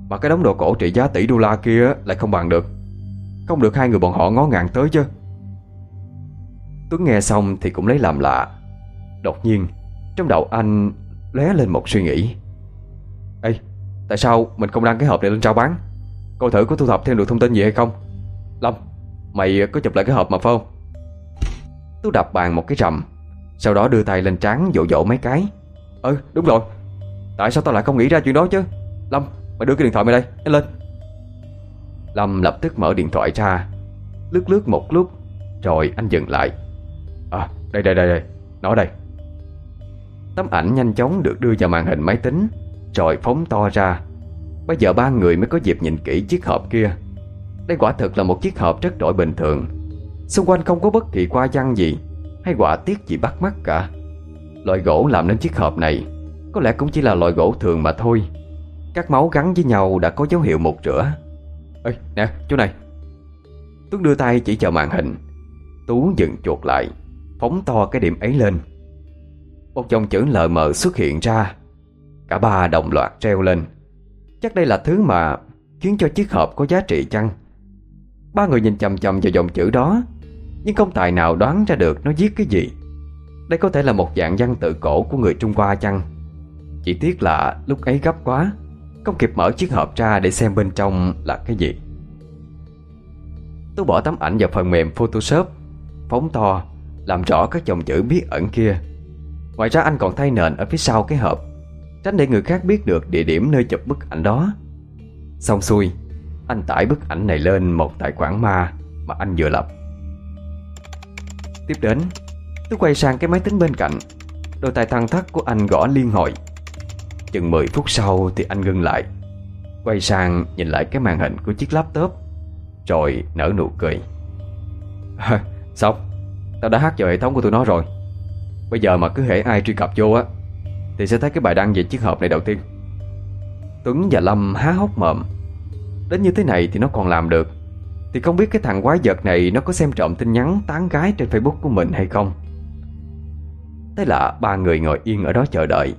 Mà cái đống đồ cổ trị giá tỷ đô la kia lại không bằng được. Không được hai người bọn họ ngó ngàng tới chứ. Tuấn nghe xong thì cũng lấy làm lạ. Đột nhiên, Trong đầu anh lóe lên một suy nghĩ. Ê, Tại sao mình không đăng cái hộp này lên trao bán? Coi thử có thu thập thêm được thông tin gì hay không? Lâm, Mày có chụp lại cái hộp mà phải không? Tú đập bàn một cái rầm Sau đó đưa tay lên trán dỗ dỗ mấy cái. Ừ đúng rồi. Tại sao tao lại không nghĩ ra chuyện đó chứ? Lâm, mày đưa cái điện thoại mày đây, Nhanh lên. Lâm lập tức mở điện thoại ra, Lướt lướt một lúc, Rồi anh dừng lại. À đây đây đây đây, Nó đây. Tấm ảnh nhanh chóng được đưa vào màn hình máy tính, Rồi phóng to ra. Bây giờ ba người mới có dịp nhìn kỹ chiếc hộp kia. Đây quả thực là một chiếc hộp rất đổi bình thường. Xung quanh không có bất kỳ qua văn gì, Hay quả tiết gì bắt mắt cả. Loại gỗ làm nên chiếc hộp này, Có lẽ cũng chỉ là loại gỗ thường mà thôi. Các máu gắn với nhau đã có dấu hiệu một rửa. Ê, nè, chỗ này. Tuấn đưa tay chỉ vào màn hình. Tú dừng chuột lại, Phóng to cái điểm ấy lên. Một dòng chữ lờ mờ xuất hiện ra. Cả ba đồng loạt treo lên. Chắc đây là thứ mà Khiến cho chiếc hộp có giá trị chăng? Ba người nhìn chầm chầm vào dòng chữ đó, Nhưng không tài nào đoán ra được nó viết cái gì. Đây có thể là một dạng văn tự cổ của người Trung Hoa chăng? Chỉ tiếc là lúc ấy gấp quá, Không kịp mở chiếc hộp ra để xem bên trong là cái gì. Tôi bỏ tấm ảnh vào phần mềm Photoshop, Phóng to, Làm rõ các dòng chữ bí ẩn kia. Ngoài ra anh còn thay nền ở phía sau cái hộp, Tránh để người khác biết được địa điểm nơi chụp bức ảnh đó. Xong xuôi, Anh tải bức ảnh này lên một tài khoản ma Mà anh vừa lập. Tiếp đến Tôi quay sang cái máy tính bên cạnh. Đôi tay thăng thắt của anh gõ liên hồi. Chừng 10 phút sau thì anh ngưng lại. Quay sang nhìn lại cái màn hình của chiếc laptop, Rồi nở nụ cười. [laughs] Xong, Tao đã hát vào hệ thống của tụi nó rồi. Bây giờ mà cứ hễ ai truy cập vô á, Thì sẽ thấy cái bài đăng về chiếc hộp này đầu tiên. Tuấn và Lâm há hốc mồm. Đến như thế này thì nó còn làm được. Thì không biết cái thằng quái vật này Nó có xem trộm tin nhắn tán gái trên Facebook của mình hay không? Thế là ba người ngồi yên ở đó chờ đợi.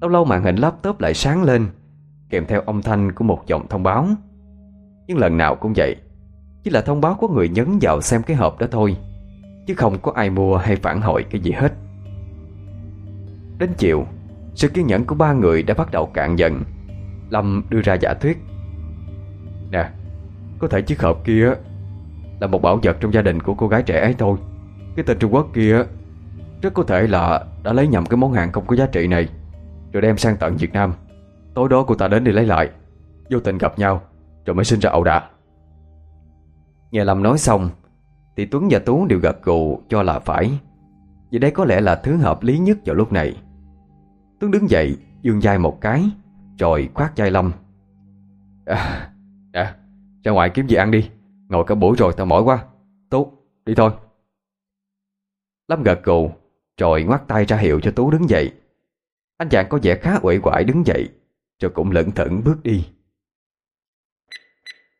Lâu lâu màn hình laptop lại sáng lên, Kèm theo âm thanh của một dòng thông báo. Nhưng lần nào cũng vậy, Chỉ là thông báo có người nhấn vào xem cái hộp đó thôi, Chứ không có ai mua hay phản hồi cái gì hết. Đến chiều, Sự kiên nhẫn của ba người đã bắt đầu cạn dần. Lâm đưa ra giả thuyết. Nè, Có thể chiếc hộp kia Là một bảo vật trong gia đình của cô gái trẻ ấy thôi. Cái tên Trung Quốc kia rất có thể là đã lấy nhầm cái món hàng không có giá trị này Rồi đem sang tận Việt Nam. Tối đó cô ta đến đi lấy lại. Vô tình gặp nhau Rồi mới sinh ra ẩu đả. Nghe Lâm nói xong Thì Tuấn và Tú đều gật gù cho là phải. Vì đây có lẽ là thứ hợp lý nhất vào lúc này. Tuấn đứng dậy Dương dai một cái Rồi khoát Chai Lâm. À, à, Ra ngoài kiếm gì ăn đi Ngồi cả buổi rồi tao mỏi quá. Tú đi thôi. Lâm gật gù rồi ngoắt tay ra hiệu cho Tú đứng dậy. Anh chàng có vẻ khá uể quải đứng dậy, Rồi cũng lẩn thẩn bước đi.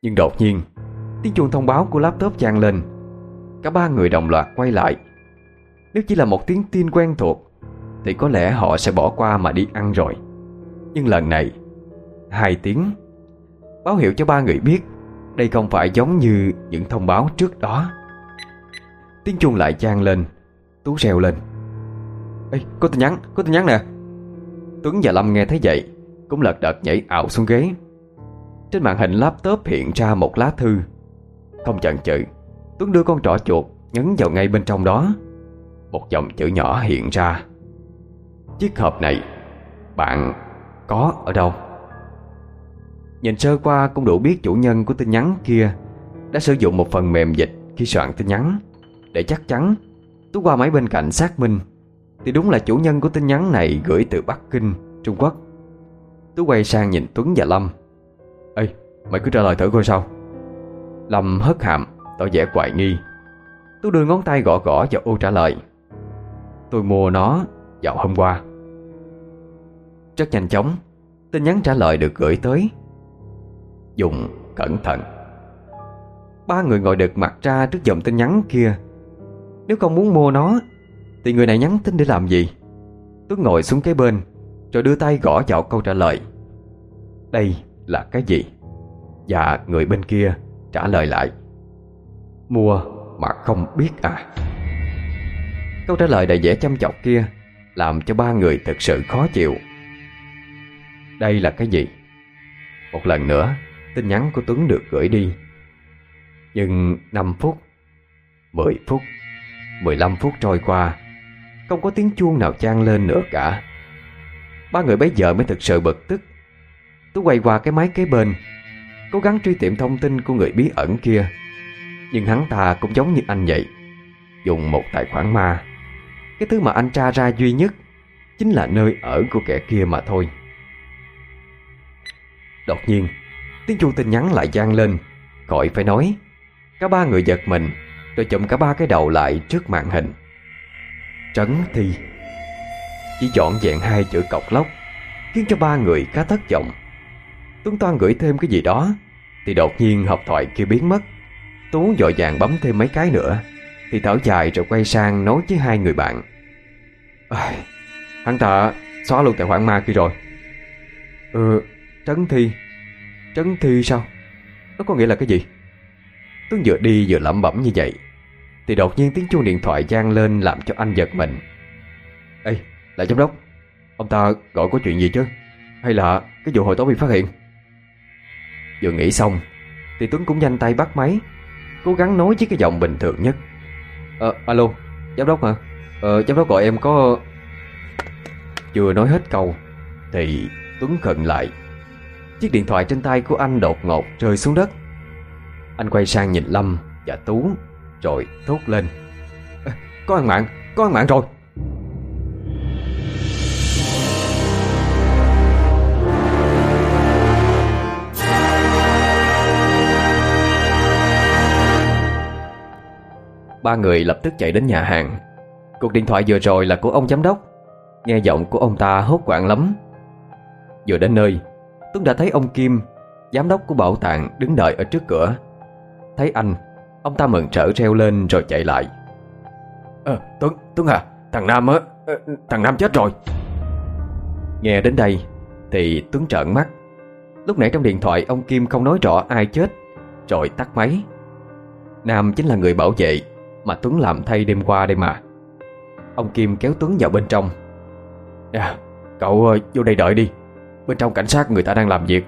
Nhưng đột nhiên, Tiếng chuông thông báo của laptop vang lên. Cả ba người đồng loạt quay lại. Nếu chỉ là một tiếng tin quen thuộc, Thì có lẽ họ sẽ bỏ qua mà đi ăn rồi. Nhưng lần này, Hai tiếng, Báo hiệu cho ba người biết, Đây không phải giống như những thông báo trước đó. Tiếng chuông lại vang lên, Tú reo lên. Ê, có tin nhắn, có tin nhắn nè. Tuấn và Lâm nghe thấy vậy Cũng lật đật nhảy ảo xuống ghế. Trên màn hình laptop hiện ra một lá thư. Không chần chừ Tuấn đưa con trỏ chuột Nhấn vào ngay bên trong đó. Một dòng chữ nhỏ hiện ra. Chiếc hộp này Bạn có ở đâu? Nhìn sơ qua cũng đủ biết chủ nhân của tin nhắn kia Đã sử dụng một phần mềm dịch Khi soạn tin nhắn. Để chắc chắn Tuấn qua máy bên cạnh xác minh thì đúng là chủ nhân của tin nhắn này Gửi từ Bắc Kinh, Trung Quốc. Tú quay sang nhìn Tuấn và Lâm. Ê, mày cứ trả lời thử coi sao. Lâm hất hàm Tỏ vẻ quại nghi. Tú đưa ngón tay gõ gõ vào ô trả lời. Tôi mua nó vào hôm qua. Rất nhanh chóng Tin nhắn trả lời được gửi tới. Dùng cẩn thận. Ba người ngồi đực mặt ra trước dòng tin nhắn kia. Nếu không muốn mua nó thì người này nhắn tin để làm gì? Tuấn ngồi xuống kế bên, Rồi đưa tay gõ vào câu trả lời. Đây là cái gì? Và người bên kia trả lời lại. Mua mà không biết à. Câu trả lời đầy vẻ chăm chọc kia Làm cho ba người thực sự khó chịu. Đây là cái gì? Một lần nữa, Tin nhắn của Tuấn được gửi đi. Nhưng 5 phút 10 phút 15 phút trôi qua không có tiếng chuông nào chan lên nữa cả. Ba người bấy giờ mới thực sự bực tức. Tôi quay qua cái máy kế bên, Cố gắng truy tìm thông tin của người bí ẩn kia. Nhưng hắn ta cũng giống như anh vậy, Dùng một tài khoản ma. Cái thứ mà anh tra ra duy nhất Chính là nơi ở của kẻ kia mà thôi. Đột nhiên, Tiếng chuông tin nhắn lại gian lên. Khỏi phải nói, Cả ba người giật mình, Rồi chụm cả ba cái đầu lại trước màn hình. Trấn thi. Chỉ dọn dẹn hai chữ cọc lóc Khiến cho ba người khá thất vọng. Tuấn Toan gửi thêm cái gì đó Thì đột nhiên hộp thoại kia biến mất. Tú dội vàng bấm thêm mấy cái nữa Thì thở dài rồi quay sang nói với hai người bạn. À, Hắn ta xóa luôn tài khoản ma kia rồi. Ừ Trấn Thi. Trấn Thi sao? Nó có nghĩa là cái gì? Tuấn vừa đi vừa lẩm bẩm như vậy thì đột nhiên tiếng chuông điện thoại gian lên Làm cho anh giật mình. Ê lại giám đốc, Ông ta gọi có chuyện gì chứ? Hay là cái vụ hồi tối bị phát hiện? Vừa nghĩ xong, Thì Tuấn cũng nhanh tay bắt máy, Cố gắng nói với cái giọng bình thường nhất. Ờ alo, Giám đốc hả? Ờ giám đốc gọi em có Chưa nói hết câu, Thì Tuấn khận lại. Chiếc điện thoại trên tay của anh đột ngột rơi xuống đất. Anh quay sang nhìn Lâm và Tú. Rồi thốt lên. Có ăn mạng, có ăn mạng rồi. Ba người lập tức chạy đến nhà hàng. Cuộc điện thoại vừa rồi là của ông giám đốc. Nghe giọng của ông ta hốt quảng lắm. Vừa đến nơi Tuấn đã thấy ông Kim Giám đốc của bảo tàng đứng đợi ở trước cửa. Thấy anh Ông ta mừng trở reo lên rồi chạy lại. Ờ Tuấn Tuấn à Thằng Nam á ờ, Thằng Nam chết rồi. Nghe đến đây Thì Tuấn trợn mắt. Lúc nãy trong điện thoại ông Kim không nói rõ ai chết Rồi tắt máy. Nam chính là người bảo vệ Mà Tuấn làm thay đêm qua đây mà. Ông Kim kéo Tuấn vào bên trong. Nè Cậu uh, vô đây đợi đi. Bên trong cảnh sát người ta đang làm việc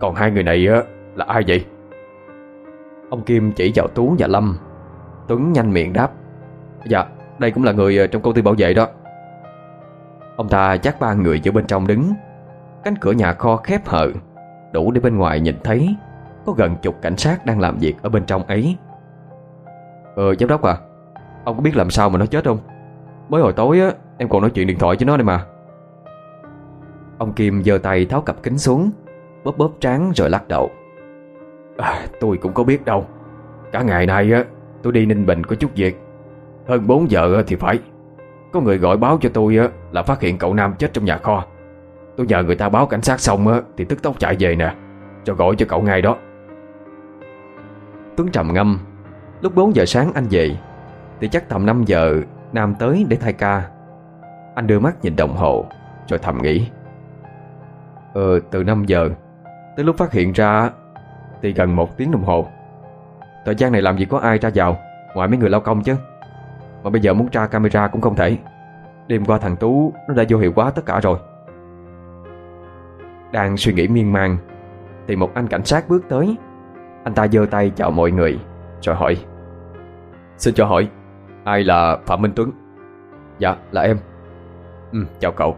Còn hai người này là ai vậy Ông Kim chỉ vào Tú và Lâm. Tuấn nhanh miệng đáp Dạ đây cũng là người ờ, trong công ty bảo vệ đó. Ông ta chắc ba người giữa bên trong đứng. Cánh cửa nhà kho khép hờ, Đủ để bên ngoài nhìn thấy Có gần chục cảnh sát đang làm việc ở bên trong ấy. Ờ giám đốc à Ông có biết làm sao mà nó chết không? Mới hồi tối á, Em còn nói chuyện điện thoại với nó đây mà. Ông Kim giơ tay tháo cặp kính xuống, Bóp bóp trán rồi lắc đầu à, Tôi cũng có biết đâu. Cả ngày nay á Tôi đi Ninh Bình có chút việc. Hơn 4 giờ thì phải. Có người gọi báo cho tôi á Là phát hiện cậu Nam chết trong nhà kho. Tôi nhờ người ta báo cảnh sát xong á Thì tức tốc chạy về nè Cho gọi cho cậu ngay đó. Tuấn trầm ngâm. Lúc 4 giờ sáng anh về Thì chắc tầm 5 giờ Nam tới để thay ca. Anh đưa mắt nhìn đồng hồ Rồi thầm nghĩ. Ờ từ 5 giờ Tới lúc phát hiện ra thì gần một tiếng đồng hồ. Thời gian này làm gì có ai ra vào, Ngoài mấy người lao công chứ. Mà bây giờ muốn tra camera cũng không thể. Đêm qua thằng Tú nó đã vô hiệu quá tất cả rồi. Đang suy nghĩ miên man, Thì một anh cảnh sát bước tới. Anh ta giơ tay chào mọi người, Rồi hỏi, Xin cho hỏi, Ai là Phạm Minh Tuấn? Dạ là em. Ừ chào cậu.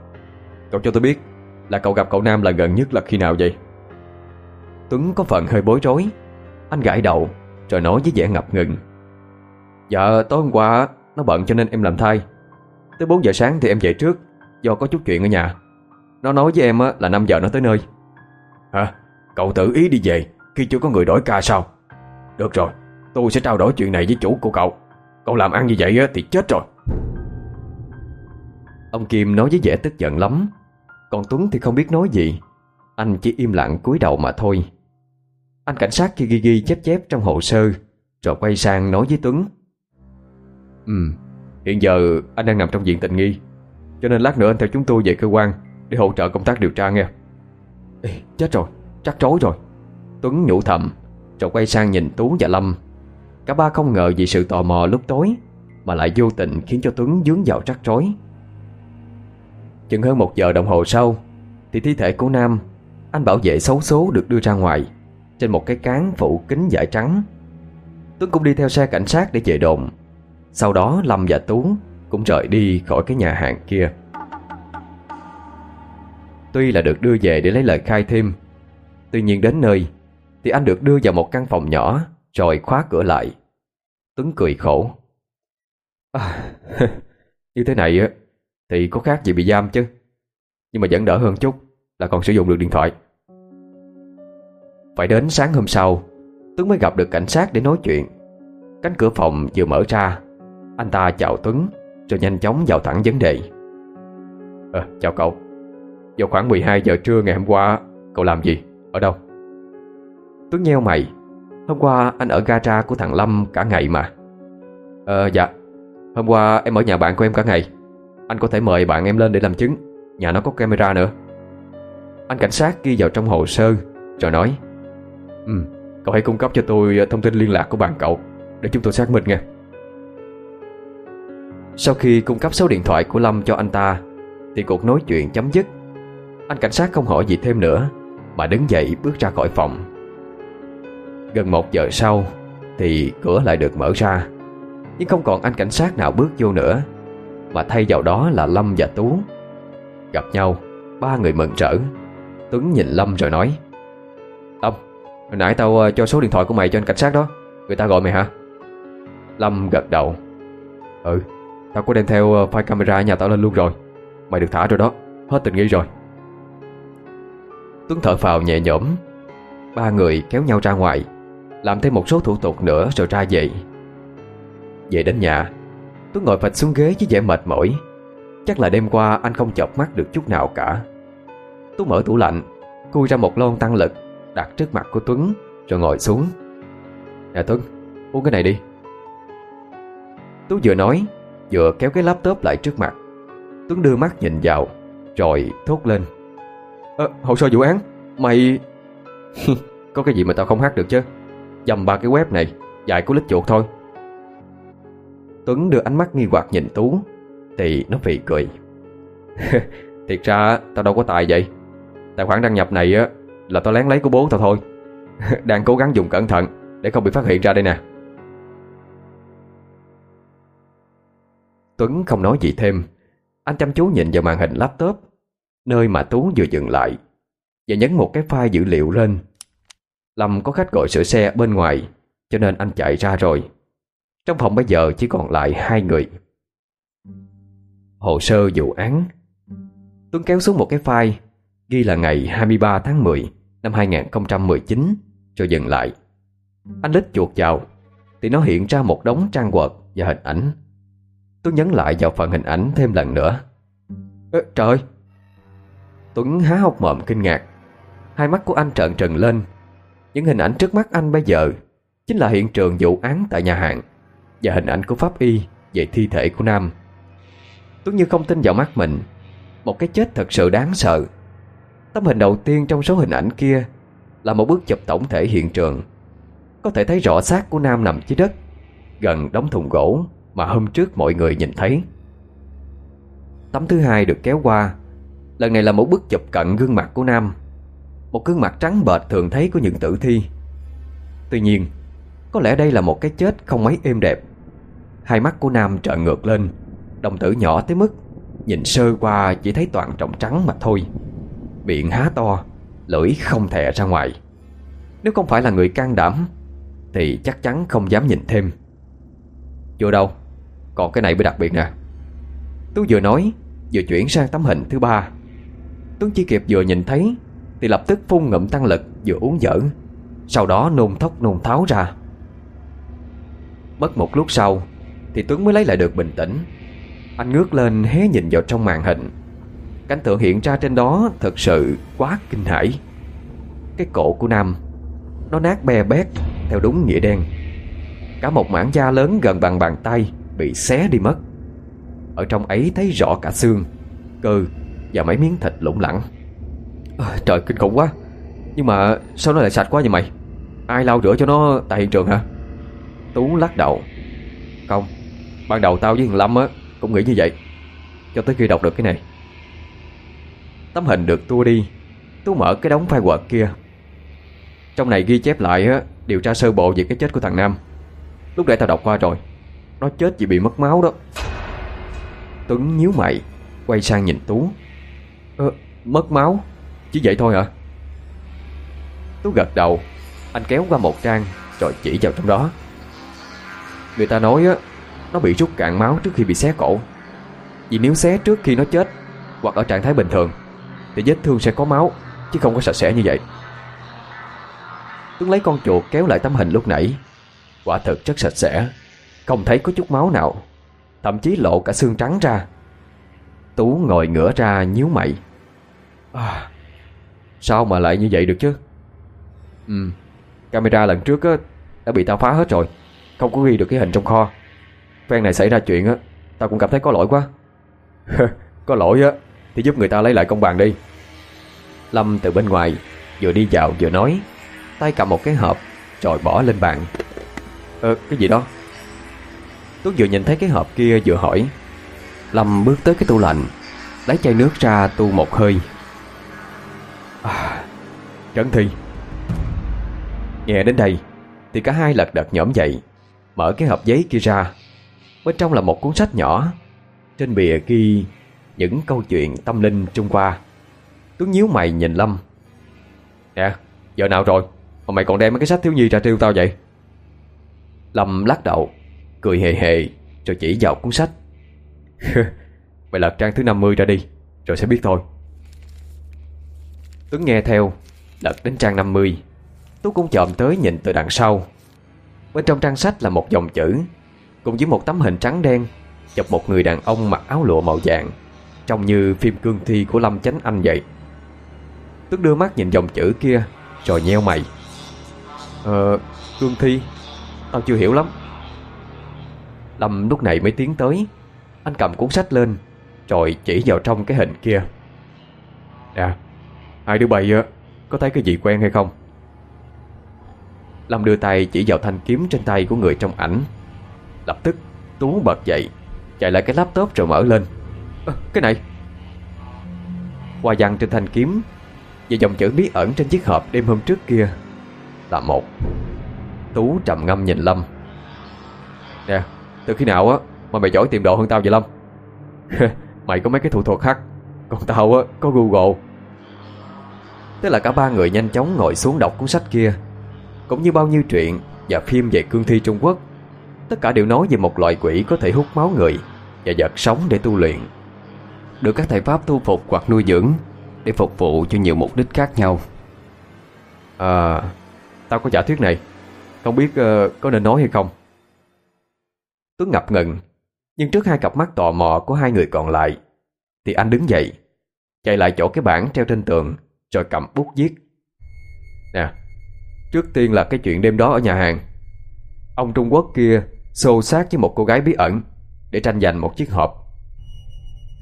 Cậu cho tôi biết Là cậu gặp cậu Nam là gần nhất là khi nào vậy? Tuấn có phần hơi bối rối. Anh gãi đầu Rồi nói với vẻ ngập ngừng. Dạ tối hôm qua Nó bận cho nên em làm thay. Tới 4 giờ sáng thì em dậy trước Do có chút chuyện ở nhà. Nó nói với em là 5 giờ nó tới nơi. Hả? Cậu tự ý đi về Khi chưa có người đổi ca sao? Được rồi Tôi sẽ trao đổi chuyện này với chủ của cậu. Cậu làm ăn như vậy thì chết rồi. Ông Kim nói với vẻ tức giận lắm. Còn Tuấn thì không biết nói gì. Anh chỉ im lặng cúi đầu mà thôi Anh cảnh sát kia ghi ghi chép chép trong hồ sơ Rồi quay sang nói với Tuấn. Ừ Hiện giờ anh đang nằm trong diện tình nghi Cho nên lát nữa anh theo chúng tôi về cơ quan Để hỗ trợ công tác điều tra nghe. Ê, Chết rồi, chắc rối rồi. Tuấn nhủ thầm Rồi quay sang nhìn Tú và Lâm. Cả ba không ngờ vì sự tò mò lúc tối Mà lại vô tình khiến cho Tuấn dướng vào rắc rối. Chừng hơn một giờ đồng hồ sau Thì thi thể của Nam Anh bảo vệ xấu số được đưa ra ngoài trên một cái cán phủ kính vải trắng. Tuấn cũng đi theo xe cảnh sát để về đồn. Sau đó Lâm và Tú Cũng rời đi khỏi cái nhà hàng kia. Tuy là được đưa về để lấy lời khai thêm Tuy nhiên đến nơi Thì anh được đưa vào một căn phòng nhỏ Rồi khóa cửa lại. Tuấn cười khổ. À, [laughs] Như thế này á Thì có khác gì bị giam chứ? Nhưng mà vẫn đỡ hơn chút Là còn sử dụng được điện thoại. Phải đến sáng hôm sau Tuấn mới gặp được cảnh sát để nói chuyện. Cánh cửa phòng vừa mở ra Anh ta chào Tuấn Rồi nhanh chóng vào thẳng vấn đề. À, chào cậu. Vào khoảng 12 giờ trưa ngày hôm qua Cậu làm gì? Ở đâu? Tuấn nheo mày. Hôm qua anh ở gara của thằng Lâm cả ngày mà. Ờ dạ. Hôm qua em ở nhà bạn của em cả ngày. Anh có thể mời bạn em lên để làm chứng. Nhà nó có camera nữa. Anh cảnh sát ghi vào trong hồ sơ Rồi nói Ừ, cậu hãy cung cấp cho tôi ờ, thông tin liên lạc của bạn cậu Để chúng tôi xác minh nha Sau khi cung cấp số điện thoại của Lâm cho anh ta Thì cuộc nói chuyện chấm dứt. Anh cảnh sát không hỏi gì thêm nữa Mà đứng dậy bước ra khỏi phòng. Gần một giờ sau Thì cửa lại được mở ra Nhưng không còn anh cảnh sát nào bước vô nữa Mà thay vào đó là Lâm và Tú. Gặp nhau Ba người mừng rỡ. Tuấn nhìn Lâm rồi nói hồi nãy tao ờ, cho số điện thoại của mày cho anh cảnh sát đó. Người ta gọi mày hả? Lâm gật đầu. Ừ, tao có đem theo ờ, file camera nhà tao lên luôn rồi. Mày được thả rồi đó. Hết tình nghi rồi. Tuấn thở phào nhẹ nhõm. Ba người kéo nhau ra ngoài Làm thêm một số thủ tục nữa rồi ra về. Về đến nhà Tuấn ngồi phịch xuống ghế với vẻ mệt mỏi. Chắc là đêm qua anh không chợp mắt được chút nào cả. Tuấn mở tủ lạnh Cui ra một lon tăng lực. Đặt trước mặt của Tuấn Rồi ngồi xuống. Nè Tuấn uống cái này đi. Tuấn vừa nói Vừa kéo cái laptop lại trước mặt. Tuấn đưa mắt nhìn vào Rồi thốt lên. Ờ, hồ sơ vụ án? Mày [laughs] Có cái gì mà tao không hát được chứ? Dầm ba cái web này Dài có lít chuột thôi. Tuấn đưa ánh mắt nghi hoặc nhìn Tú Thì nó phì cười. cười. [laughs] Thiệt ra tao đâu có tài vậy. Tài khoản đăng nhập này á là tao lén lấy của bố tao thôi. [laughs] Đang cố gắng dùng cẩn thận Để không bị phát hiện ra đây nè. Tuấn không nói gì thêm. Anh chăm chú nhìn vào màn hình laptop, Nơi mà Tú vừa dừng lại, Và nhấn một cái file dữ liệu lên. Lâm có khách gọi sửa xe bên ngoài, Cho nên anh chạy ra rồi. Trong phòng bây giờ chỉ còn lại hai người. Hồ sơ vụ án. Tuấn kéo xuống một cái file, Ghi là ngày 23 tháng 10 Năm 2019 Rồi dừng lại. Anh lít chuột vào Thì nó hiện ra một đống trang quật và hình ảnh. Tuấn nhấn lại vào phần hình ảnh thêm lần nữa. Ê, Trời! Tuấn há hốc mồm kinh ngạc. Hai mắt của anh trợn trừng lên. Những hình ảnh trước mắt anh bây giờ Chính là hiện trường vụ án tại nhà hàng Và hình ảnh của pháp y Về thi thể của Nam. Tuấn như không tin vào mắt mình. Một cái chết thật sự đáng sợ. Tấm hình đầu tiên trong số hình ảnh kia Là một bức chụp tổng thể hiện trường. Có thể thấy rõ xác của Nam nằm dưới đất, Gần đống thùng gỗ Mà hôm trước mọi người nhìn thấy. Tấm thứ hai được kéo qua. Lần này là một bức chụp cận gương mặt của Nam, Một gương mặt trắng bệch thường thấy của những tử thi. Tuy nhiên, Có lẽ đây là một cái chết không mấy êm đẹp. Hai mắt của Nam trợn ngược lên, Đồng tử nhỏ tới mức Nhìn sơ qua chỉ thấy toàn trọng trắng mà thôi. Miệng há to, Lưỡi không thè ra ngoài. Nếu không phải là người can đảm, Thì chắc chắn không dám nhìn thêm. Vô đâu, Còn cái này mới đặc biệt nè. Tú vừa nói, Vừa chuyển sang tấm hình thứ ba. Tuấn chỉ kịp vừa nhìn thấy, Thì lập tức phun ngậm tăng lực, vừa uống dở. Sau đó nôn thốc nôn tháo ra. Mất một lúc sau, Thì Tuấn mới lấy lại được bình tĩnh. Anh ngước lên hé nhìn vào trong màn hình. Cảnh tượng hiện ra trên đó Thật sự quá kinh hãi. Cái cổ của Nam Nó nát be bét Theo đúng nghĩa đen. Cả một mảng da lớn gần bằng bàn tay Bị xé đi mất. Ở trong ấy thấy rõ cả xương Cơ và mấy miếng thịt lủng lẳng. À, Trời kinh khủng quá. Nhưng mà sao nó lại sạch quá vậy mày? Ai lau rửa cho nó tại hiện trường hả? Tú lắc đầu. Không Ban đầu tao với thằng Lâm á Cũng nghĩ như vậy. Cho tới khi đọc được cái này Tấm hình được tua đi. Tú mở cái đống file quật kia. Trong này ghi chép lại á Điều tra sơ bộ về cái chết của thằng Nam. Lúc nãy tao đọc qua rồi Nó chết vì bị mất máu đó. Tuấn nhíu mày Quay sang nhìn Tú. Ờ, mất máu? Chỉ vậy thôi hả? Tú gật đầu Anh kéo qua một trang Rồi chỉ vào trong đó. Người ta nói á Nó bị rút cạn máu trước khi bị xé cổ. Vì nếu xé trước khi nó chết Hoặc ở trạng thái bình thường thì vết thương sẽ có máu Chứ không có sạch sẽ như vậy. Tuấn lấy con chuột kéo lại tấm hình lúc nãy. Quả thực rất sạch sẽ Không thấy có chút máu nào. Thậm chí lộ cả xương trắng ra. Tú ngồi ngửa ra nhíu mày. À, Sao mà lại như vậy được chứ? Ừ Camera lần trước á Đã bị tao phá hết rồi. Không có ghi được cái hình trong kho. Phen này xảy ra chuyện á Tao cũng cảm thấy có lỗi quá. [laughs] Có lỗi á Thì giúp người ta lấy lại công bằng đi. Lâm từ bên ngoài Vừa đi vào vừa nói Tay cầm một cái hộp Rồi bỏ lên bàn. Ờ cái gì đó? Tuấn vừa nhìn thấy cái hộp kia vừa hỏi. Lâm bước tới cái tủ lạnh Lấy chai nước ra tu một hơi. À, Trấn Thi. Nghe đến đây Thì cả hai lật đật nhõm dậy Mở cái hộp giấy kia ra. Bên trong là một cuốn sách nhỏ Trên bìa ghi Những câu chuyện tâm linh Trung Hoa. Tuấn nhíu mày nhìn Lâm. Nè, giờ nào rồi? Mà mày còn đem mấy cái sách thiếu nhi ra trêu tao vậy? Lâm lắc đầu, Cười hề hề, Rồi chỉ vào cuốn sách. [laughs] Mày lật trang thứ 50 ra đi, Rồi sẽ biết thôi. Tuấn nghe theo Lật đến trang 50 Tú cũng chồm tới nhìn từ đằng sau. Bên trong trang sách là một dòng chữ, Cùng với một tấm hình trắng đen, Chụp một người đàn ông mặc áo lụa màu vàng, Trông như phim cương thi của Lâm Chánh Anh vậy. Tuấn đưa mắt nhìn dòng chữ kia Rồi nheo mày. Ờ, cương thi Tao chưa hiểu lắm. Lâm lúc này mới tiến tới. Anh cầm cuốn sách lên Rồi chỉ vào trong cái hình kia. Nè Hai đứa bay có thấy cái gì quen hay không? Lâm đưa tay chỉ vào thanh kiếm trên tay của người trong ảnh. Lập tức Tú bật dậy Chạy lại cái laptop rồi mở lên. À, Cái này. Hoa văn trên thanh kiếm và dòng chữ bí ẩn trên chiếc hộp đêm hôm trước kia Là một. Tú trầm ngâm nhìn Lâm. Nè, Từ khi nào á mà mày giỏi tìm đồ hơn tao vậy Lâm? [laughs] Mày có mấy cái thủ thuật hack Còn tao á, có Google. Thế là cả ba người nhanh chóng ngồi xuống đọc cuốn sách kia. Cũng như bao nhiêu chuyện Và phim về cương thi Trung Quốc, Tất cả đều nói về một loại quỷ có thể hút máu người Và giật sống để tu luyện. Được các thầy Pháp tu phục hoặc nuôi dưỡng để phục vụ cho nhiều mục đích khác nhau. À Tao có giả thuyết này. Không biết uh, có nên nói hay không? Tuấn ngập ngừng Nhưng trước hai cặp mắt tò mò của hai người còn lại Thì anh đứng dậy Chạy lại chỗ cái bảng treo trên tường Rồi cầm bút viết. Nè Trước tiên là cái chuyện đêm đó ở nhà hàng. Ông Trung Quốc kia xô sát với một cô gái bí ẩn Để tranh giành một chiếc hộp.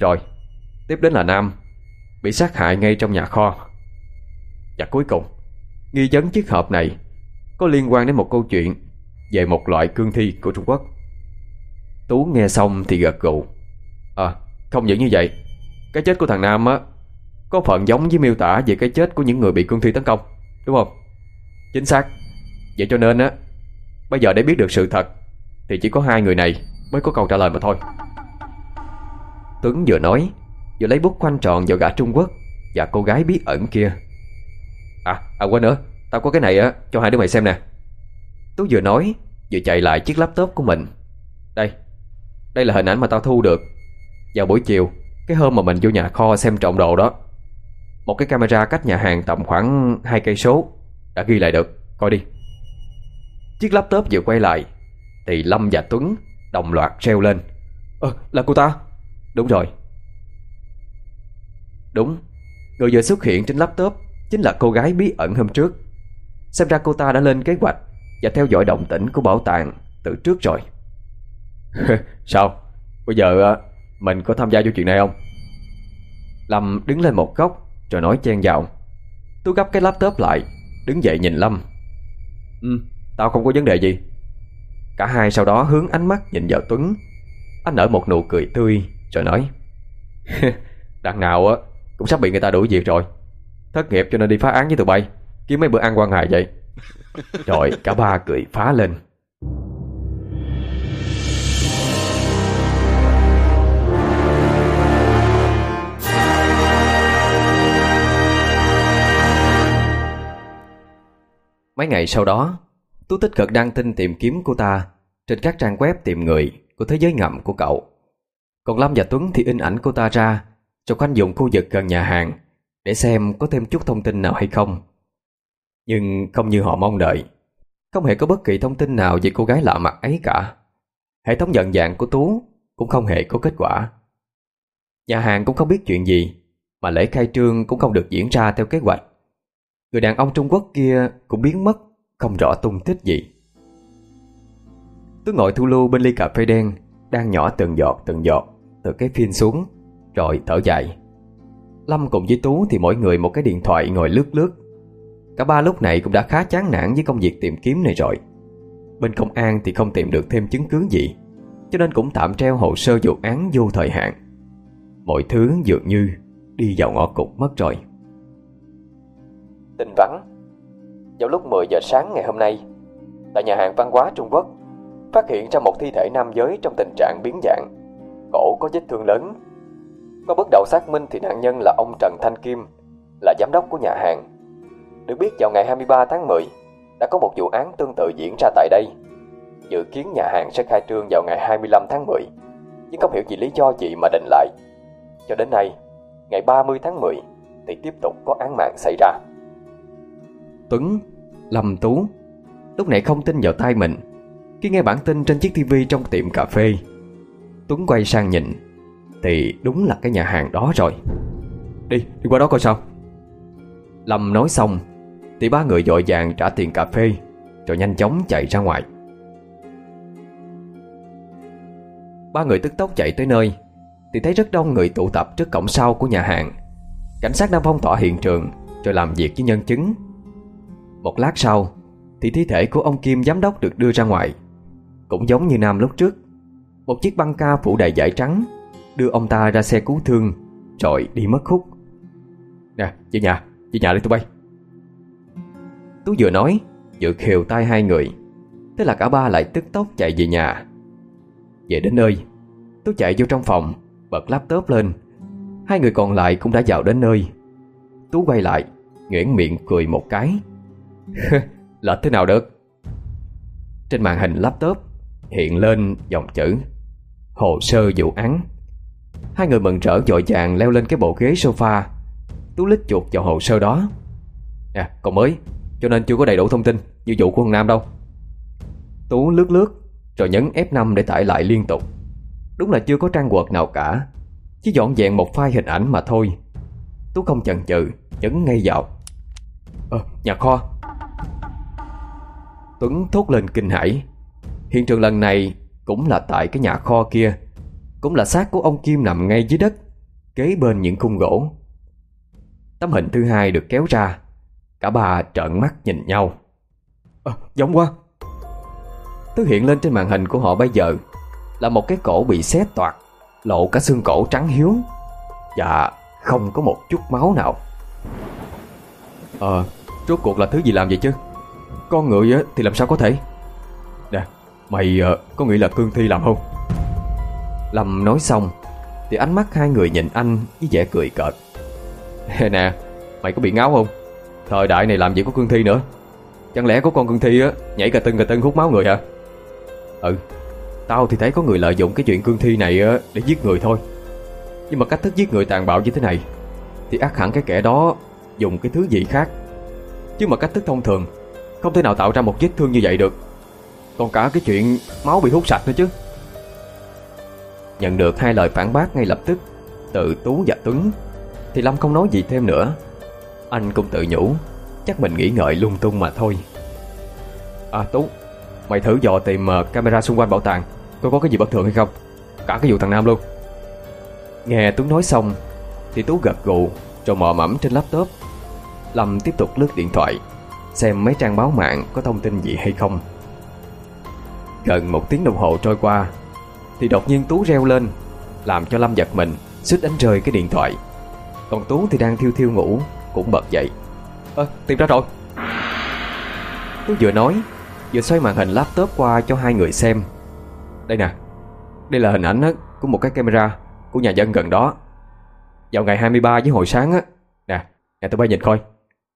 Rồi Tiếp đến là Nam. Bị sát hại ngay trong nhà kho. Và cuối cùng, Nghi vấn chiếc hộp này Có liên quan đến một câu chuyện Về một loại cương thi của Trung Quốc. Tú nghe xong thì gật gù. À không những như vậy, Cái chết của thằng Nam á, Có phần giống với miêu tả về cái chết của những người bị cương thi tấn công, Đúng không? Chính xác. Vậy cho nên á, Bây giờ để biết được sự thật Thì chỉ có hai người này mới có câu trả lời mà thôi. Tuấn vừa nói Vừa lấy bút khoanh tròn vào gã Trung Quốc Và cô gái bí ẩn kia. À, à quên nữa Tao có cái này á, cho hai đứa mày xem nè. Tú vừa nói Vừa chạy lại chiếc laptop của mình. Đây, đây là hình ảnh mà tao thu được. Vào buổi chiều Cái hôm mà mình vô nhà kho xem trộm đồ đó Một cái camera cách nhà hàng tầm khoảng hai cây số Đã ghi lại được, coi đi. Chiếc laptop vừa quay lại Thì Lâm và Tuấn đồng loạt reo lên. Ờ, là cô ta. Đúng rồi. Đúng, Người vừa xuất hiện trên laptop Chính là cô gái bí ẩn hôm trước. Xem ra cô ta đã lên kế hoạch Và theo dõi động tĩnh của bảo tàng Từ trước rồi. [laughs] Sao? Bây giờ ờ, mình có tham gia vô chuyện này không? Lâm đứng lên một góc Rồi nói chen vào. Tôi gấp cái laptop lại, Đứng dậy nhìn Lâm. Ừ Tao không có vấn đề gì. Cả hai sau đó hướng ánh mắt nhìn vào Tuấn. Anh nở một nụ cười tươi Rồi nói. [laughs] Đằng nào á cũng sắp bị người ta đuổi việc rồi. Thất nghiệp cho nên đi phá án với tụi bay. Kiếm mấy bữa ăn quan hài vậy. [laughs] Rồi cả ba cười phá lên. Mấy ngày sau đó Tú tích cực đăng tin tìm kiếm cô ta Trên các trang web tìm người Của thế giới ngầm của cậu. Còn Lâm và Tuấn thì in ảnh cô ta ra rồi khoanh dùng khu vực gần nhà hàng, Để xem có thêm chút thông tin nào hay không. Nhưng không như họ mong đợi. Không hề có bất kỳ thông tin nào Về cô gái lạ mặt ấy cả. Hệ thống nhận dạng của Tú Cũng không hề có kết quả. Nhà hàng cũng không biết chuyện gì, Mà lễ khai trương cũng không được diễn ra theo kế hoạch. Người đàn ông Trung Quốc kia cũng biến mất, Không rõ tung tích gì. Tôi ngồi thu lưu bên ly cà phê đen, Đang nhỏ từng giọt từng giọt, Từ cái phiên xuống. Rồi thở dài. Lâm cùng với Tú thì mỗi người một cái điện thoại ngồi lướt lướt. Cả ba lúc này cũng đã khá chán nản với công việc tìm kiếm này rồi. Bên công an thì không tìm được thêm chứng cứ gì, Cho nên cũng tạm treo hồ sơ vụ án vô thời hạn. Mọi thứ dường như đi vào ngõ cụt mất rồi. Tin vắng Vào lúc 10 giờ sáng ngày hôm nay, Tại nhà hàng văn hóa Trung Quốc, Phát hiện ra một thi thể nam giới trong tình trạng biến dạng, Cổ có vết thương lớn. Qua bước đầu xác minh thì nạn nhân là ông Trần Thanh Kim Là giám đốc của nhà hàng. Được biết vào ngày 23 tháng 10 Đã có một vụ án tương tự diễn ra tại đây. Dự kiến nhà hàng sẽ khai trương vào ngày 25 tháng 10 Nhưng không hiểu vì lý do gì mà định lại. Cho đến nay Ngày 30 tháng 10 Thì tiếp tục có án mạng xảy ra. Tuấn, Lâm Tú Lúc này không tin vào tay mình Khi nghe bản tin trên chiếc tivi trong tiệm cà phê Tuấn quay sang nhìn. Thì đúng là cái nhà hàng đó rồi. Đi, đi qua đó coi sao. Lâm nói xong Thì ba người dội vàng trả tiền cà phê Rồi nhanh chóng chạy ra ngoài. Ba người tức tốc chạy tới nơi Thì thấy rất đông người tụ tập trước cổng sau của nhà hàng. Cảnh sát đang phong tỏa hiện trường Rồi làm việc với nhân chứng. Một lát sau Thì thi thể của ông Kim giám đốc được đưa ra ngoài. Cũng giống như Nam lúc trước Một chiếc băng ca phủ đầy vải trắng Đưa ông ta ra xe cứu thương Rồi đi mất khúc. Nè về nhà Về nhà đi tụi bay. Tú vừa nói Vừa khều tay hai người. Thế là cả ba lại tức tốc chạy về nhà. Về đến nơi Tú chạy vô trong phòng Bật laptop lên. Hai người còn lại cũng đã vào đến nơi. Tú quay lại Nguyễn miệng cười một cái. Lệch thế nào được? Trên màn hình laptop Hiện lên dòng chữ Hồ sơ vụ án Hai người mừng rỡ dội vàng leo lên cái bộ ghế sofa, Tú lít chuột vào hồ sơ đó. À, nè còn mới, Cho nên chưa có đầy đủ thông tin Như vụ của Hồng Nam đâu. Tú lướt lướt, Rồi nhấn F5 để tải lại liên tục. Đúng là chưa có trang quật nào cả, Chỉ dọn dẹn một file hình ảnh mà thôi. Tú không chần chừ, Nhấn ngay vào. Ờ nhà kho. Tuấn thốt lên kinh hãi. Hiện trường lần này cũng là tại cái nhà kho kia. Cũng là xác của ông Kim nằm ngay dưới đất Kế bên những khung gỗ. Tấm hình thứ hai được kéo ra Cả ba trợn mắt nhìn nhau. À, Giống quá. Thứ hiện lên trên màn hình của họ bây giờ Là một cái cổ bị xé toạc Lộ cả xương cổ trắng hiếu Và không có một chút máu nào. Ờ Rốt cuộc là thứ gì làm vậy chứ? Con người thì làm sao có thể? Nè Mày uh, có nghĩ là cương thi làm không Lâm nói xong, Thì ánh mắt hai người nhìn anh Với vẻ cười cợt. [laughs] Nè, Mày có bị ngáo không? Thời đại này làm gì có cương thi nữa? Chẳng lẽ có con cương thi á, Nhảy cà tưng cà tưng hút máu người hả? Ừ Tao thì thấy có người lợi dụng cái chuyện cương thi này á Để giết người thôi. Nhưng mà cách thức giết người tàn bạo như thế này, Thì ác hẳn cái kẻ đó Dùng cái thứ gì khác? Chứ mà cách thức thông thường, Không thể nào tạo ra một vết thương như vậy được. Còn cả cái chuyện máu bị hút sạch nữa chứ. Nhận được hai lời phản bác ngay lập tức Từ Tú và Tuấn. Thì Lâm không nói gì thêm nữa. Anh cũng tự nhủ, Chắc mình nghĩ ngợi lung tung mà thôi. À Tú, Mày thử dò tìm ờ, camera xung quanh bảo tàng, Coi có cái gì bất thường hay không? Cả cái vụ thằng Nam luôn. Nghe Tuấn nói xong, Thì Tú gật gù, Rồi mò mẫm trên laptop. Lâm tiếp tục lướt điện thoại, Xem mấy trang báo mạng có thông tin gì hay không. Gần một tiếng đồng hồ trôi qua thì đột nhiên Tú reo lên Làm cho Lâm giật mình Xích đánh rơi cái điện thoại. Còn Tú thì đang thiêu thiêu ngủ Cũng bật dậy. Ơ à, tìm ra rồi. Tú vừa nói Vừa xoay màn hình laptop qua cho hai người xem. Đây nè Đây là hình ảnh của một cái camera Của nhà dân gần đó. Vào ngày 23 với hồi sáng á Nè, nè tụi bay nhìn coi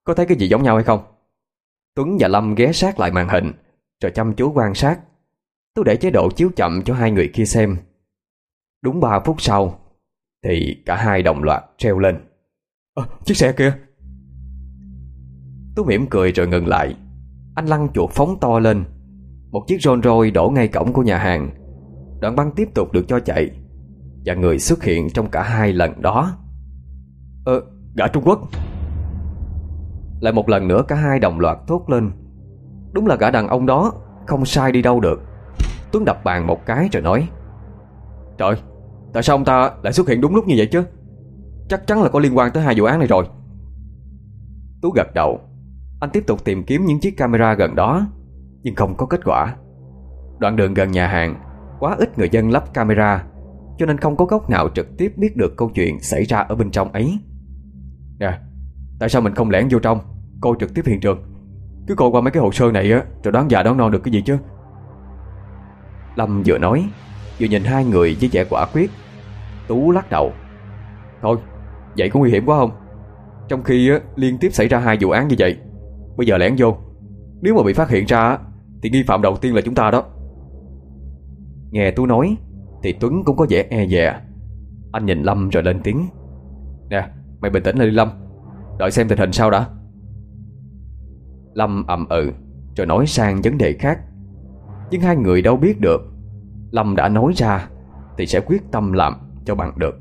Có thấy cái gì giống nhau hay không? Tuấn và Lâm ghé sát lại màn hình Rồi chăm chú quan sát. Tôi để chế độ chiếu chậm cho hai người kia xem. Đúng 3 phút sau Thì cả hai đồng loạt treo lên. À, Chiếc xe kia. Tôi mỉm cười rồi ngừng lại. Anh lăn chuột phóng to lên. Một chiếc rôn rôi đổ ngay cổng của nhà hàng. Đoạn băng tiếp tục được cho chạy. Và người xuất hiện trong cả hai lần đó. Ờ, gã Trung Quốc. Lại một lần nữa cả hai đồng loạt thốt lên. Đúng là gã đàn ông đó Không sai đi đâu được. Tuấn đập bàn một cái rồi nói Trời, tại sao ông ta lại xuất hiện đúng lúc như vậy chứ? Chắc chắn là có liên quan tới hai vụ án này rồi. Tú gật đầu Anh tiếp tục tìm kiếm những chiếc camera gần đó Nhưng không có kết quả. Đoạn đường gần nhà hàng Quá ít người dân lắp camera Cho nên không có góc nào trực tiếp biết được câu chuyện xảy ra ở bên trong ấy. Nè Tại sao mình không lẻn vô trong Coi trực tiếp hiện trường? Cứ coi qua mấy cái hồ sơ này á Rồi đoán già đoán non được cái gì chứ? Lâm vừa nói, Vừa nhìn hai người với vẻ quả quyết. Tú lắc đầu. Thôi, vậy có nguy hiểm quá không? Trong khi liên tiếp xảy ra hai vụ án như vậy, Bây giờ lẻn vô. Nếu mà bị phát hiện ra Thì nghi phạm đầu tiên là chúng ta đó. Nghe Tú nói, Thì Tuấn cũng có vẻ e dè. Anh nhìn Lâm rồi lên tiếng. Nè, mày bình tĩnh lên đi, Lâm. Đợi xem tình hình sao đã. Lâm ậm ừ Rồi nói sang vấn đề khác. Nhưng hai người đâu biết được. Lâm đã nói ra, Thì sẽ quyết tâm làm cho bằng được.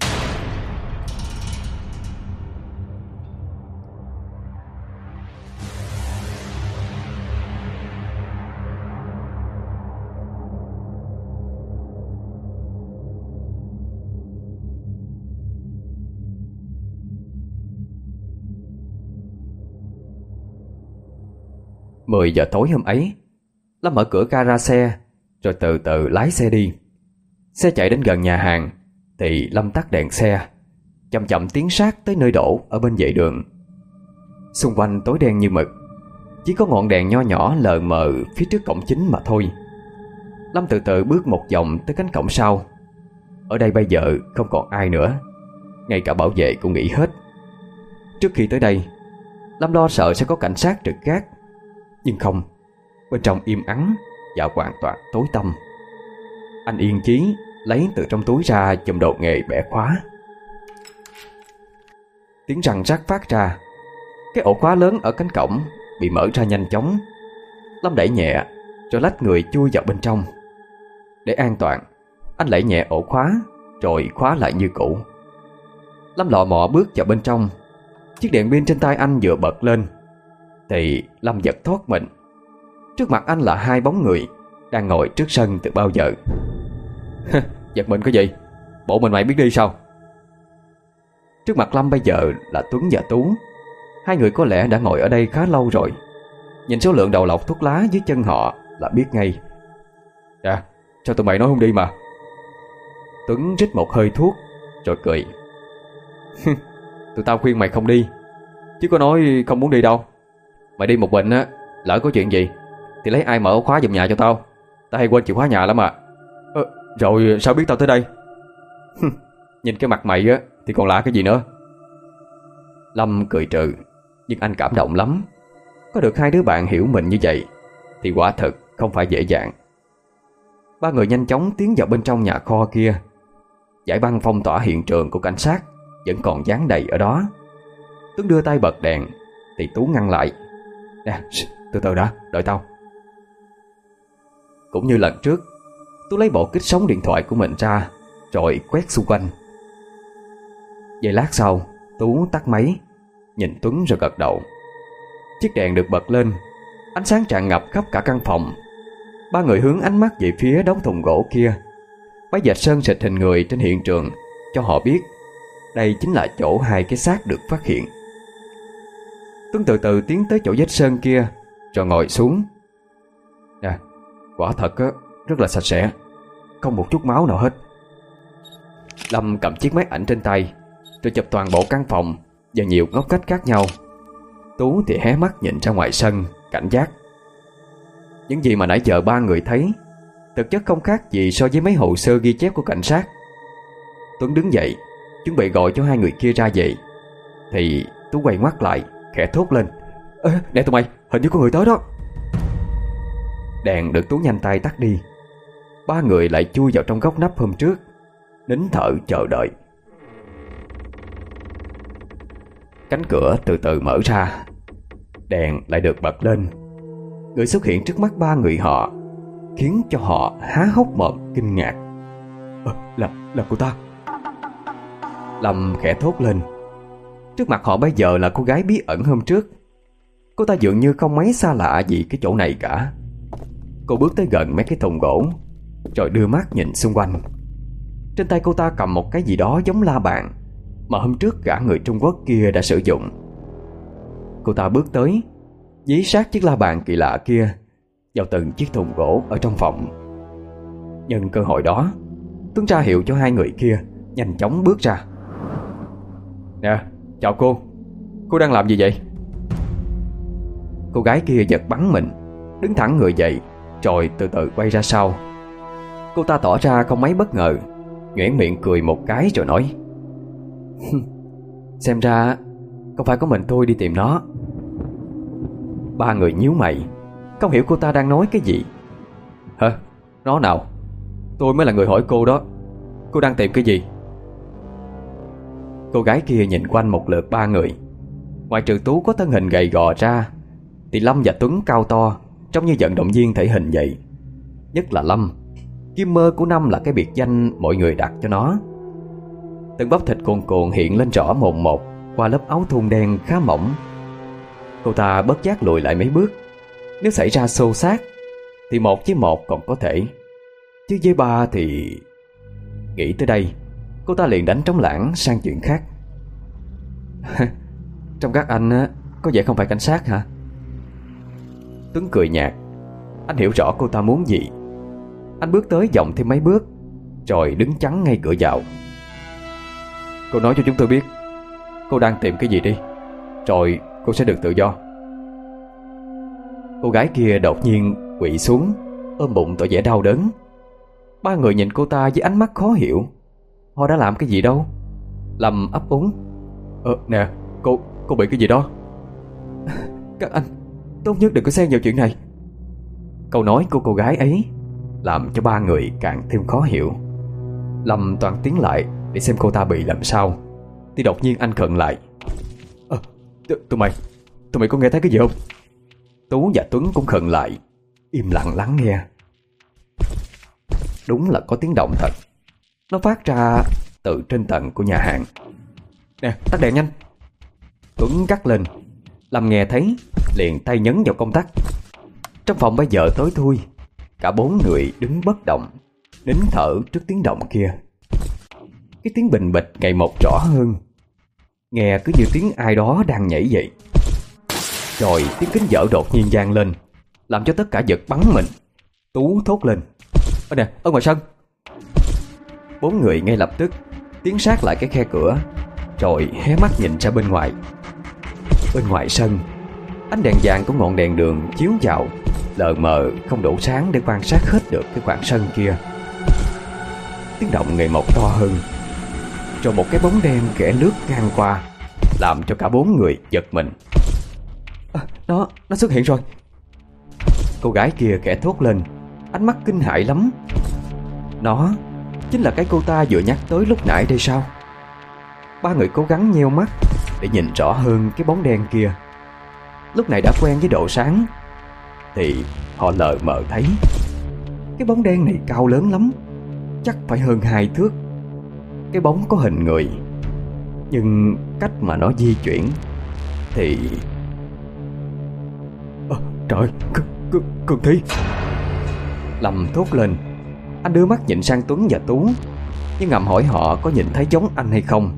Mười giờ tối hôm ấy Lâm mở cửa gara xe, Rồi từ từ lái xe đi. Xe chạy đến gần nhà hàng, Thì Lâm tắt đèn xe, Chậm chậm tiến sát tới nơi đổ Ở bên vệ đường. Xung quanh tối đen như mực, Chỉ có ngọn đèn nho nhỏ lờ mờ Phía trước cổng chính mà thôi. Lâm từ từ bước một vòng tới cánh cổng sau. Ở đây bây giờ không còn ai nữa, Ngay cả bảo vệ cũng nghỉ hết. Trước khi tới đây, Lâm lo sợ sẽ có cảnh sát trực gác, Nhưng không. Bên trong im ắng Và hoàn toàn tối tăm. Anh yên chí Lấy từ trong túi ra chùm đồ nghề bẻ khóa. Tiếng răng rắc phát ra. Cái ổ khóa lớn ở cánh cổng Bị mở ra nhanh chóng. Lâm đẩy nhẹ, Rồi lách người chui vào bên trong. Để an toàn, Anh đẩy nhẹ ổ khóa, Rồi khóa lại như cũ. Lâm lọ mọ bước vào bên trong. Chiếc đèn pin trên tay anh vừa bật lên. Thì Lâm giật thoát mình. Trước mặt anh là hai bóng người Đang ngồi trước sân từ bao giờ? Giật mình có gì? Bộ mình mày biết đi sao? Trước mặt Lâm bây giờ là Tuấn và Tú. Hai người có lẽ đã ngồi ở đây khá lâu rồi. Nhìn số lượng đầu lọc thuốc lá dưới chân họ là biết ngay. Dạ, sao tụi mày nói không đi mà. Tuấn rít một hơi thuốc Rồi cười. cười Tụi tao khuyên mày không đi. Chứ có nói không muốn đi đâu. Mày đi một mình á Lỡ có chuyện gì thì lấy ai mở khóa giùm nhà cho tao? Tao hay quên chìa khóa nhà lắm à. Ờ, Rồi sao biết tao tới đây? Nhìn cái mặt mày á Thì còn lạ cái gì nữa? Lâm cười trừ Nhưng anh cảm động lắm. Có được hai đứa bạn hiểu mình như vậy Thì quả thật không phải dễ dàng. Ba người nhanh chóng tiến vào bên trong nhà kho kia. Giải băng phong tỏa hiện trường của cảnh sát Vẫn còn dán đầy ở đó. Tuấn đưa tay bật đèn Thì Tú ngăn lại. Nè, từ từ đã, đợi tao cũng như lần trước Tú lấy bộ kích sóng điện thoại của mình ra, Rồi quét xung quanh. Vậy lát sau, Tú tắt máy, Nhìn Tuấn rồi gật đầu. Chiếc đèn được bật lên, Ánh sáng tràn ngập khắp cả căn phòng. Ba người hướng ánh mắt về phía đống thùng gỗ kia. Bái dạch sơn xịt hình người trên hiện trường, Cho họ biết Đây chính là chỗ hai cái xác được phát hiện. Tuấn từ từ tiến tới chỗ vết sơn kia, Rồi ngồi xuống. Quả thật á, rất là sạch sẽ. Không một chút máu nào hết. Lâm cầm chiếc máy ảnh trên tay Rồi chụp toàn bộ căn phòng Và nhiều ngóc cách khác nhau. Tú thì hé mắt nhìn ra ngoài sân Cảnh giác. Những gì mà nãy giờ ba người thấy Thực chất không khác gì so với mấy hồ sơ ghi chép của cảnh sát. Tuấn đứng dậy Chuẩn bị gọi cho hai người kia ra vậy Thì Tú quay ngoắt lại Khẽ thốt lên. Ê, nè tụi mày, hình như có người tới đó. Đèn được Tú nhanh tay tắt đi. Ba người lại chui vào trong góc nắp hôm trước Nín thở chờ đợi. Cánh cửa từ từ mở ra. Đèn lại được bật lên. Người xuất hiện trước mắt ba người họ Khiến cho họ há hốc mồm kinh ngạc. À, Là, là cô ta. Lâm khẽ thốt lên. Trước mặt họ bây giờ là cô gái bí ẩn hôm trước. Cô ta dường như không mấy xa lạ gì cái chỗ này cả. Cô bước tới gần mấy cái thùng gỗ, Rồi đưa mắt nhìn xung quanh. Trên tay cô ta cầm một cái gì đó giống la bàn, Mà hôm trước gã người Trung Quốc kia đã sử dụng. Cô ta bước tới, Dí sát chiếc la bàn kỳ lạ kia Vào từng chiếc thùng gỗ ở trong phòng. Nhân cơ hội đó, Tuấn ra hiệu cho hai người kia Nhanh chóng bước ra. Nè, chào cô. Cô đang làm gì vậy? Cô gái kia giật bắn mình, Đứng thẳng người dậy rồi từ từ quay ra sau Cô ta tỏ ra không mấy bất ngờ Nguyễn miệng cười một cái rồi nói Xem ra Không phải có mình tôi đi tìm nó Ba người nhíu mày, Không hiểu cô ta đang nói cái gì Hả? Nó nào? Tôi mới là người hỏi cô đó Cô đang tìm cái gì? Cô gái kia nhìn quanh một lượt ba người Ngoài trừ Tú có thân hình gầy gò ra, Thì Lâm và Tuấn cao to Trông như vận động viên thể hình vậy. Nhất là Lâm. Kim mơ của Năm là cái biệt danh mọi người đặt cho nó. Từng bắp thịt cuồn cuộn hiện lên rõ mồn một, Qua lớp áo thun đen khá mỏng. Cô ta bất giác lùi lại mấy bước. Nếu xảy ra xô xát, Thì một với một còn có thể. Chứ với ba thì... Nghĩ tới đây, Cô ta liền đánh trống lãng sang chuyện khác. [laughs] Trong các anh Có vẻ không phải cảnh sát hả? Tuấn cười nhạt. Anh hiểu rõ cô ta muốn gì. Anh bước tới vòng thêm mấy bước, Rồi đứng chắn ngay cửa vào. Cô nói cho chúng tôi biết, Cô đang tìm cái gì đi, Rồi cô sẽ được tự do. Cô gái kia đột nhiên quỵ xuống, Ôm bụng tỏ vẻ đau đớn. Ba người nhìn cô ta với ánh mắt khó hiểu. Họ đã làm cái gì đâu? Lầm ấp úng. Ờ nè, cô cô bị cái gì đó? [laughs] Các anh Tốt nhất đừng có xen vào chuyện này. Câu nói của cô gái ấy Làm cho ba người càng thêm khó hiểu. Lâm toàn tiến lại Để xem cô ta bị làm sao. Thì đột nhiên anh khận lại. Ờ tụi mày Tụi mày có nghe thấy cái gì không? Tú và Tuấn cũng khận lại Im lặng lắng nghe. Đúng là có tiếng động thật. Nó phát ra từ trên tầng của nhà hàng. Nè tắt đèn nhanh. Tuấn cắt lên. Lâm nghe thấy Liền tay nhấn vào công tắc. Trong phòng bây giờ tối thui Cả bốn người đứng bất động Nín thở trước tiếng động kia. Cái tiếng bình bịch ngày một rõ hơn. Nghe cứ như tiếng ai đó đang nhảy dậy. Rồi tiếng kính vỡ đột nhiên vang lên Làm cho tất cả giật bắn mình. Tú thốt lên Ơ nè, ở ngoài sân Bốn người ngay lập tức Tiến sát lại cái khe cửa Rồi hé mắt nhìn ra bên ngoài. Bên ngoài sân Ánh đèn vàng của ngọn đèn đường chiếu vào. Lờ mờ không đủ sáng để quan sát hết được cái khoảng sân kia. Tiếng động ngày một to hơn. Rồi một cái bóng đen kẻ lướt ngang qua Làm cho cả bốn người giật mình. À, Nó, nó xuất hiện rồi. Cô gái kia kẻ thốt lên Ánh mắt kinh hãi lắm. Nó Chính là cái cô ta vừa nhắc tới lúc nãy đây sao? Ba người cố gắng nheo mắt Để nhìn rõ hơn cái bóng đen kia Lúc này đã quen với độ sáng. Thì họ lờ mờ thấy. Cái bóng đen này cao lớn lắm. Chắc phải hơn hai thước. Cái bóng có hình người. Nhưng cách mà nó di chuyển Thì à, Trời Cường Thi. Lâm thốt lên. Anh đưa mắt nhìn sang Tuấn và Tú. Nhưng ngầm hỏi họ có nhìn thấy giống anh hay không.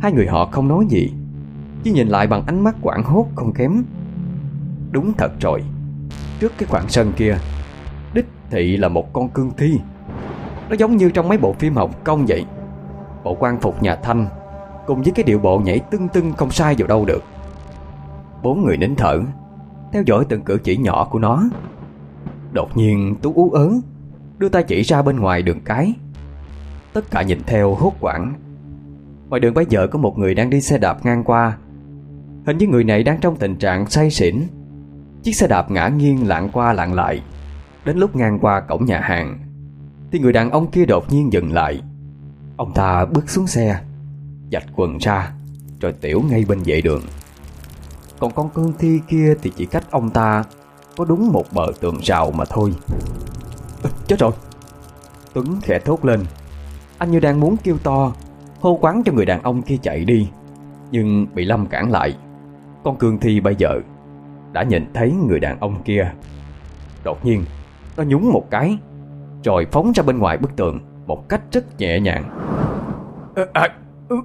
Hai người họ không nói gì. Chỉ nhìn lại bằng ánh mắt quảng hốt không kém. Đúng thật rồi. Trước cái khoảng sân kia, Đích thị là một con cương thi. Nó giống như trong mấy bộ phim Hồng Kông vậy. Bộ quan phục nhà Thanh Cùng với cái điệu bộ nhảy tưng tưng không sai vào đâu được. Bốn người nín thở, Theo dõi từng cử chỉ nhỏ của nó. Đột nhiên, Tú ú ớ Đưa tay chỉ ra bên ngoài đường cái. Tất cả nhìn theo hốt quảng. Ngoài đường bây giờ có một người đang đi xe đạp ngang qua. Hình như người này đang trong tình trạng say xỉn. Chiếc xe đạp ngã nghiêng lạng qua lạng lại. Đến lúc ngang qua cổng nhà hàng Thì người đàn ông kia đột nhiên dừng lại. Ông ta bước xuống xe Dạch quần ra Rồi tiểu ngay bên vệ đường. Còn con cương thi kia thì chỉ cách ông ta Có đúng một bờ tường rào mà thôi. À, Chết rồi! Tuấn khẽ thốt lên. Anh như đang muốn kêu to Hô quán cho người đàn ông kia chạy đi Nhưng bị Lâm cản lại. Con cương thi bây giờ Đã nhìn thấy người đàn ông kia. Đột nhiên Nó nhúng một cái Rồi phóng ra bên ngoài bức tường Một cách rất nhẹ nhàng. À, à, ừ.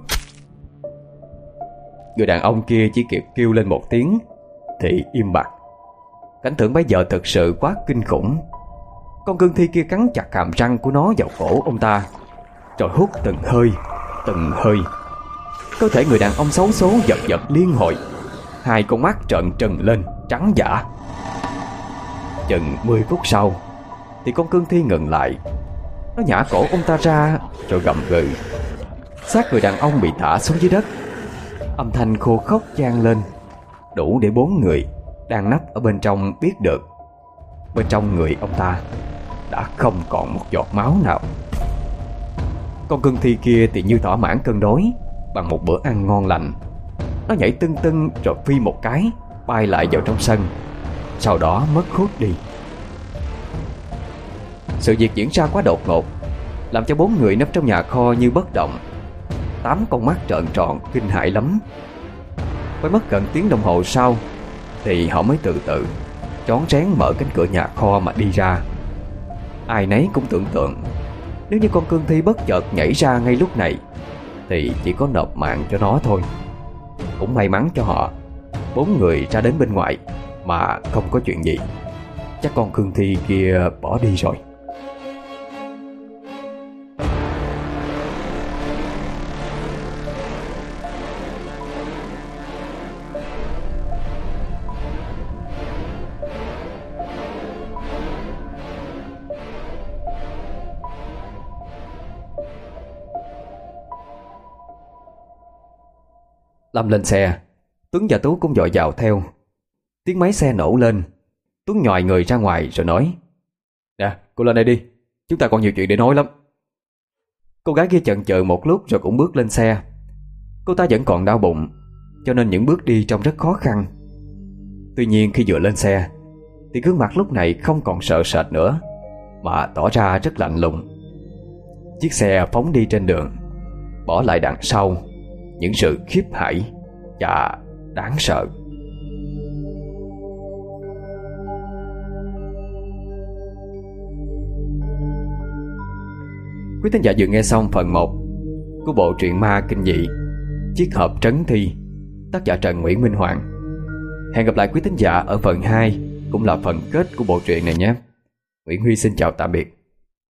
Người đàn ông kia chỉ kịp kêu lên một tiếng Thì im bặt. Cảnh tượng bây giờ thực sự quá kinh khủng. Con cương thi kia cắn chặt hàm răng của nó vào cổ ông ta Rồi hút từng hơi Từng hơi. Cơ thể người đàn ông xấu số giật giật liên hồi Hai con mắt trợn trừng lên, Trắng giả. Chừng 10 phút sau, Thì con cương thi ngừng lại. Nó nhả cổ ông ta ra, Rồi gầm gừ. Xác người đàn ông bị thả xuống dưới đất. Âm thanh khô khốc gian lên, Đủ để bốn người Đang nấp ở bên trong biết được. Bên trong người ông ta Đã không còn một giọt máu nào. Con cương thi kia thì như thỏa mãn cân đối Bằng một bữa ăn ngon lành. Nó nhảy tưng tưng rồi phi một cái, Bay lại vào trong sân. Sau đó mất hút đi. Sự việc diễn ra quá đột ngột, Làm cho bốn người nấp trong nhà kho như bất động. Tám con mắt trợn tròn, kinh hại lắm. Phải mất gần tiếng đồng hồ sau, Thì họ mới từ từ, Chón rén mở cánh cửa nhà kho mà đi ra. Ai nấy cũng tưởng tượng, Nếu như con cương thi bất chợt nhảy ra ngay lúc này, Thì chỉ có nộp mạng cho nó thôi. Cũng may mắn cho họ. Bốn người ra đến bên ngoài Mà không có chuyện gì. Chắc con cương thi kia bỏ đi rồi. Lâm lên xe. Tuấn và Tú cũng dội vào theo. Tiếng máy xe nổ lên. Tuấn nhòi người ra ngoài rồi nói, Nè, cô lên đây đi. Chúng ta còn nhiều chuyện để nói lắm. Cô gái kia chần chờ một lúc rồi cũng bước lên xe. Cô ta vẫn còn đau bụng, Cho nên những bước đi trông rất khó khăn. Tuy nhiên khi vừa lên xe, Thì gương mặt lúc này không còn sợ sệt nữa, Mà tỏ ra rất lạnh lùng. Chiếc xe phóng đi trên đường, Bỏ lại đằng sau những sự khiếp hãi Và đáng sợ. Quý thính giả vừa nghe xong phần 1 Của bộ truyện ma kinh dị, Chiếc hộp trấn thi, Tác giả Trần Nguyễn Minh Hoàng. Hẹn gặp lại quý thính giả ở phần 2 Cũng là phần kết của bộ truyện này nhé. Nguyễn Huy xin chào tạm biệt.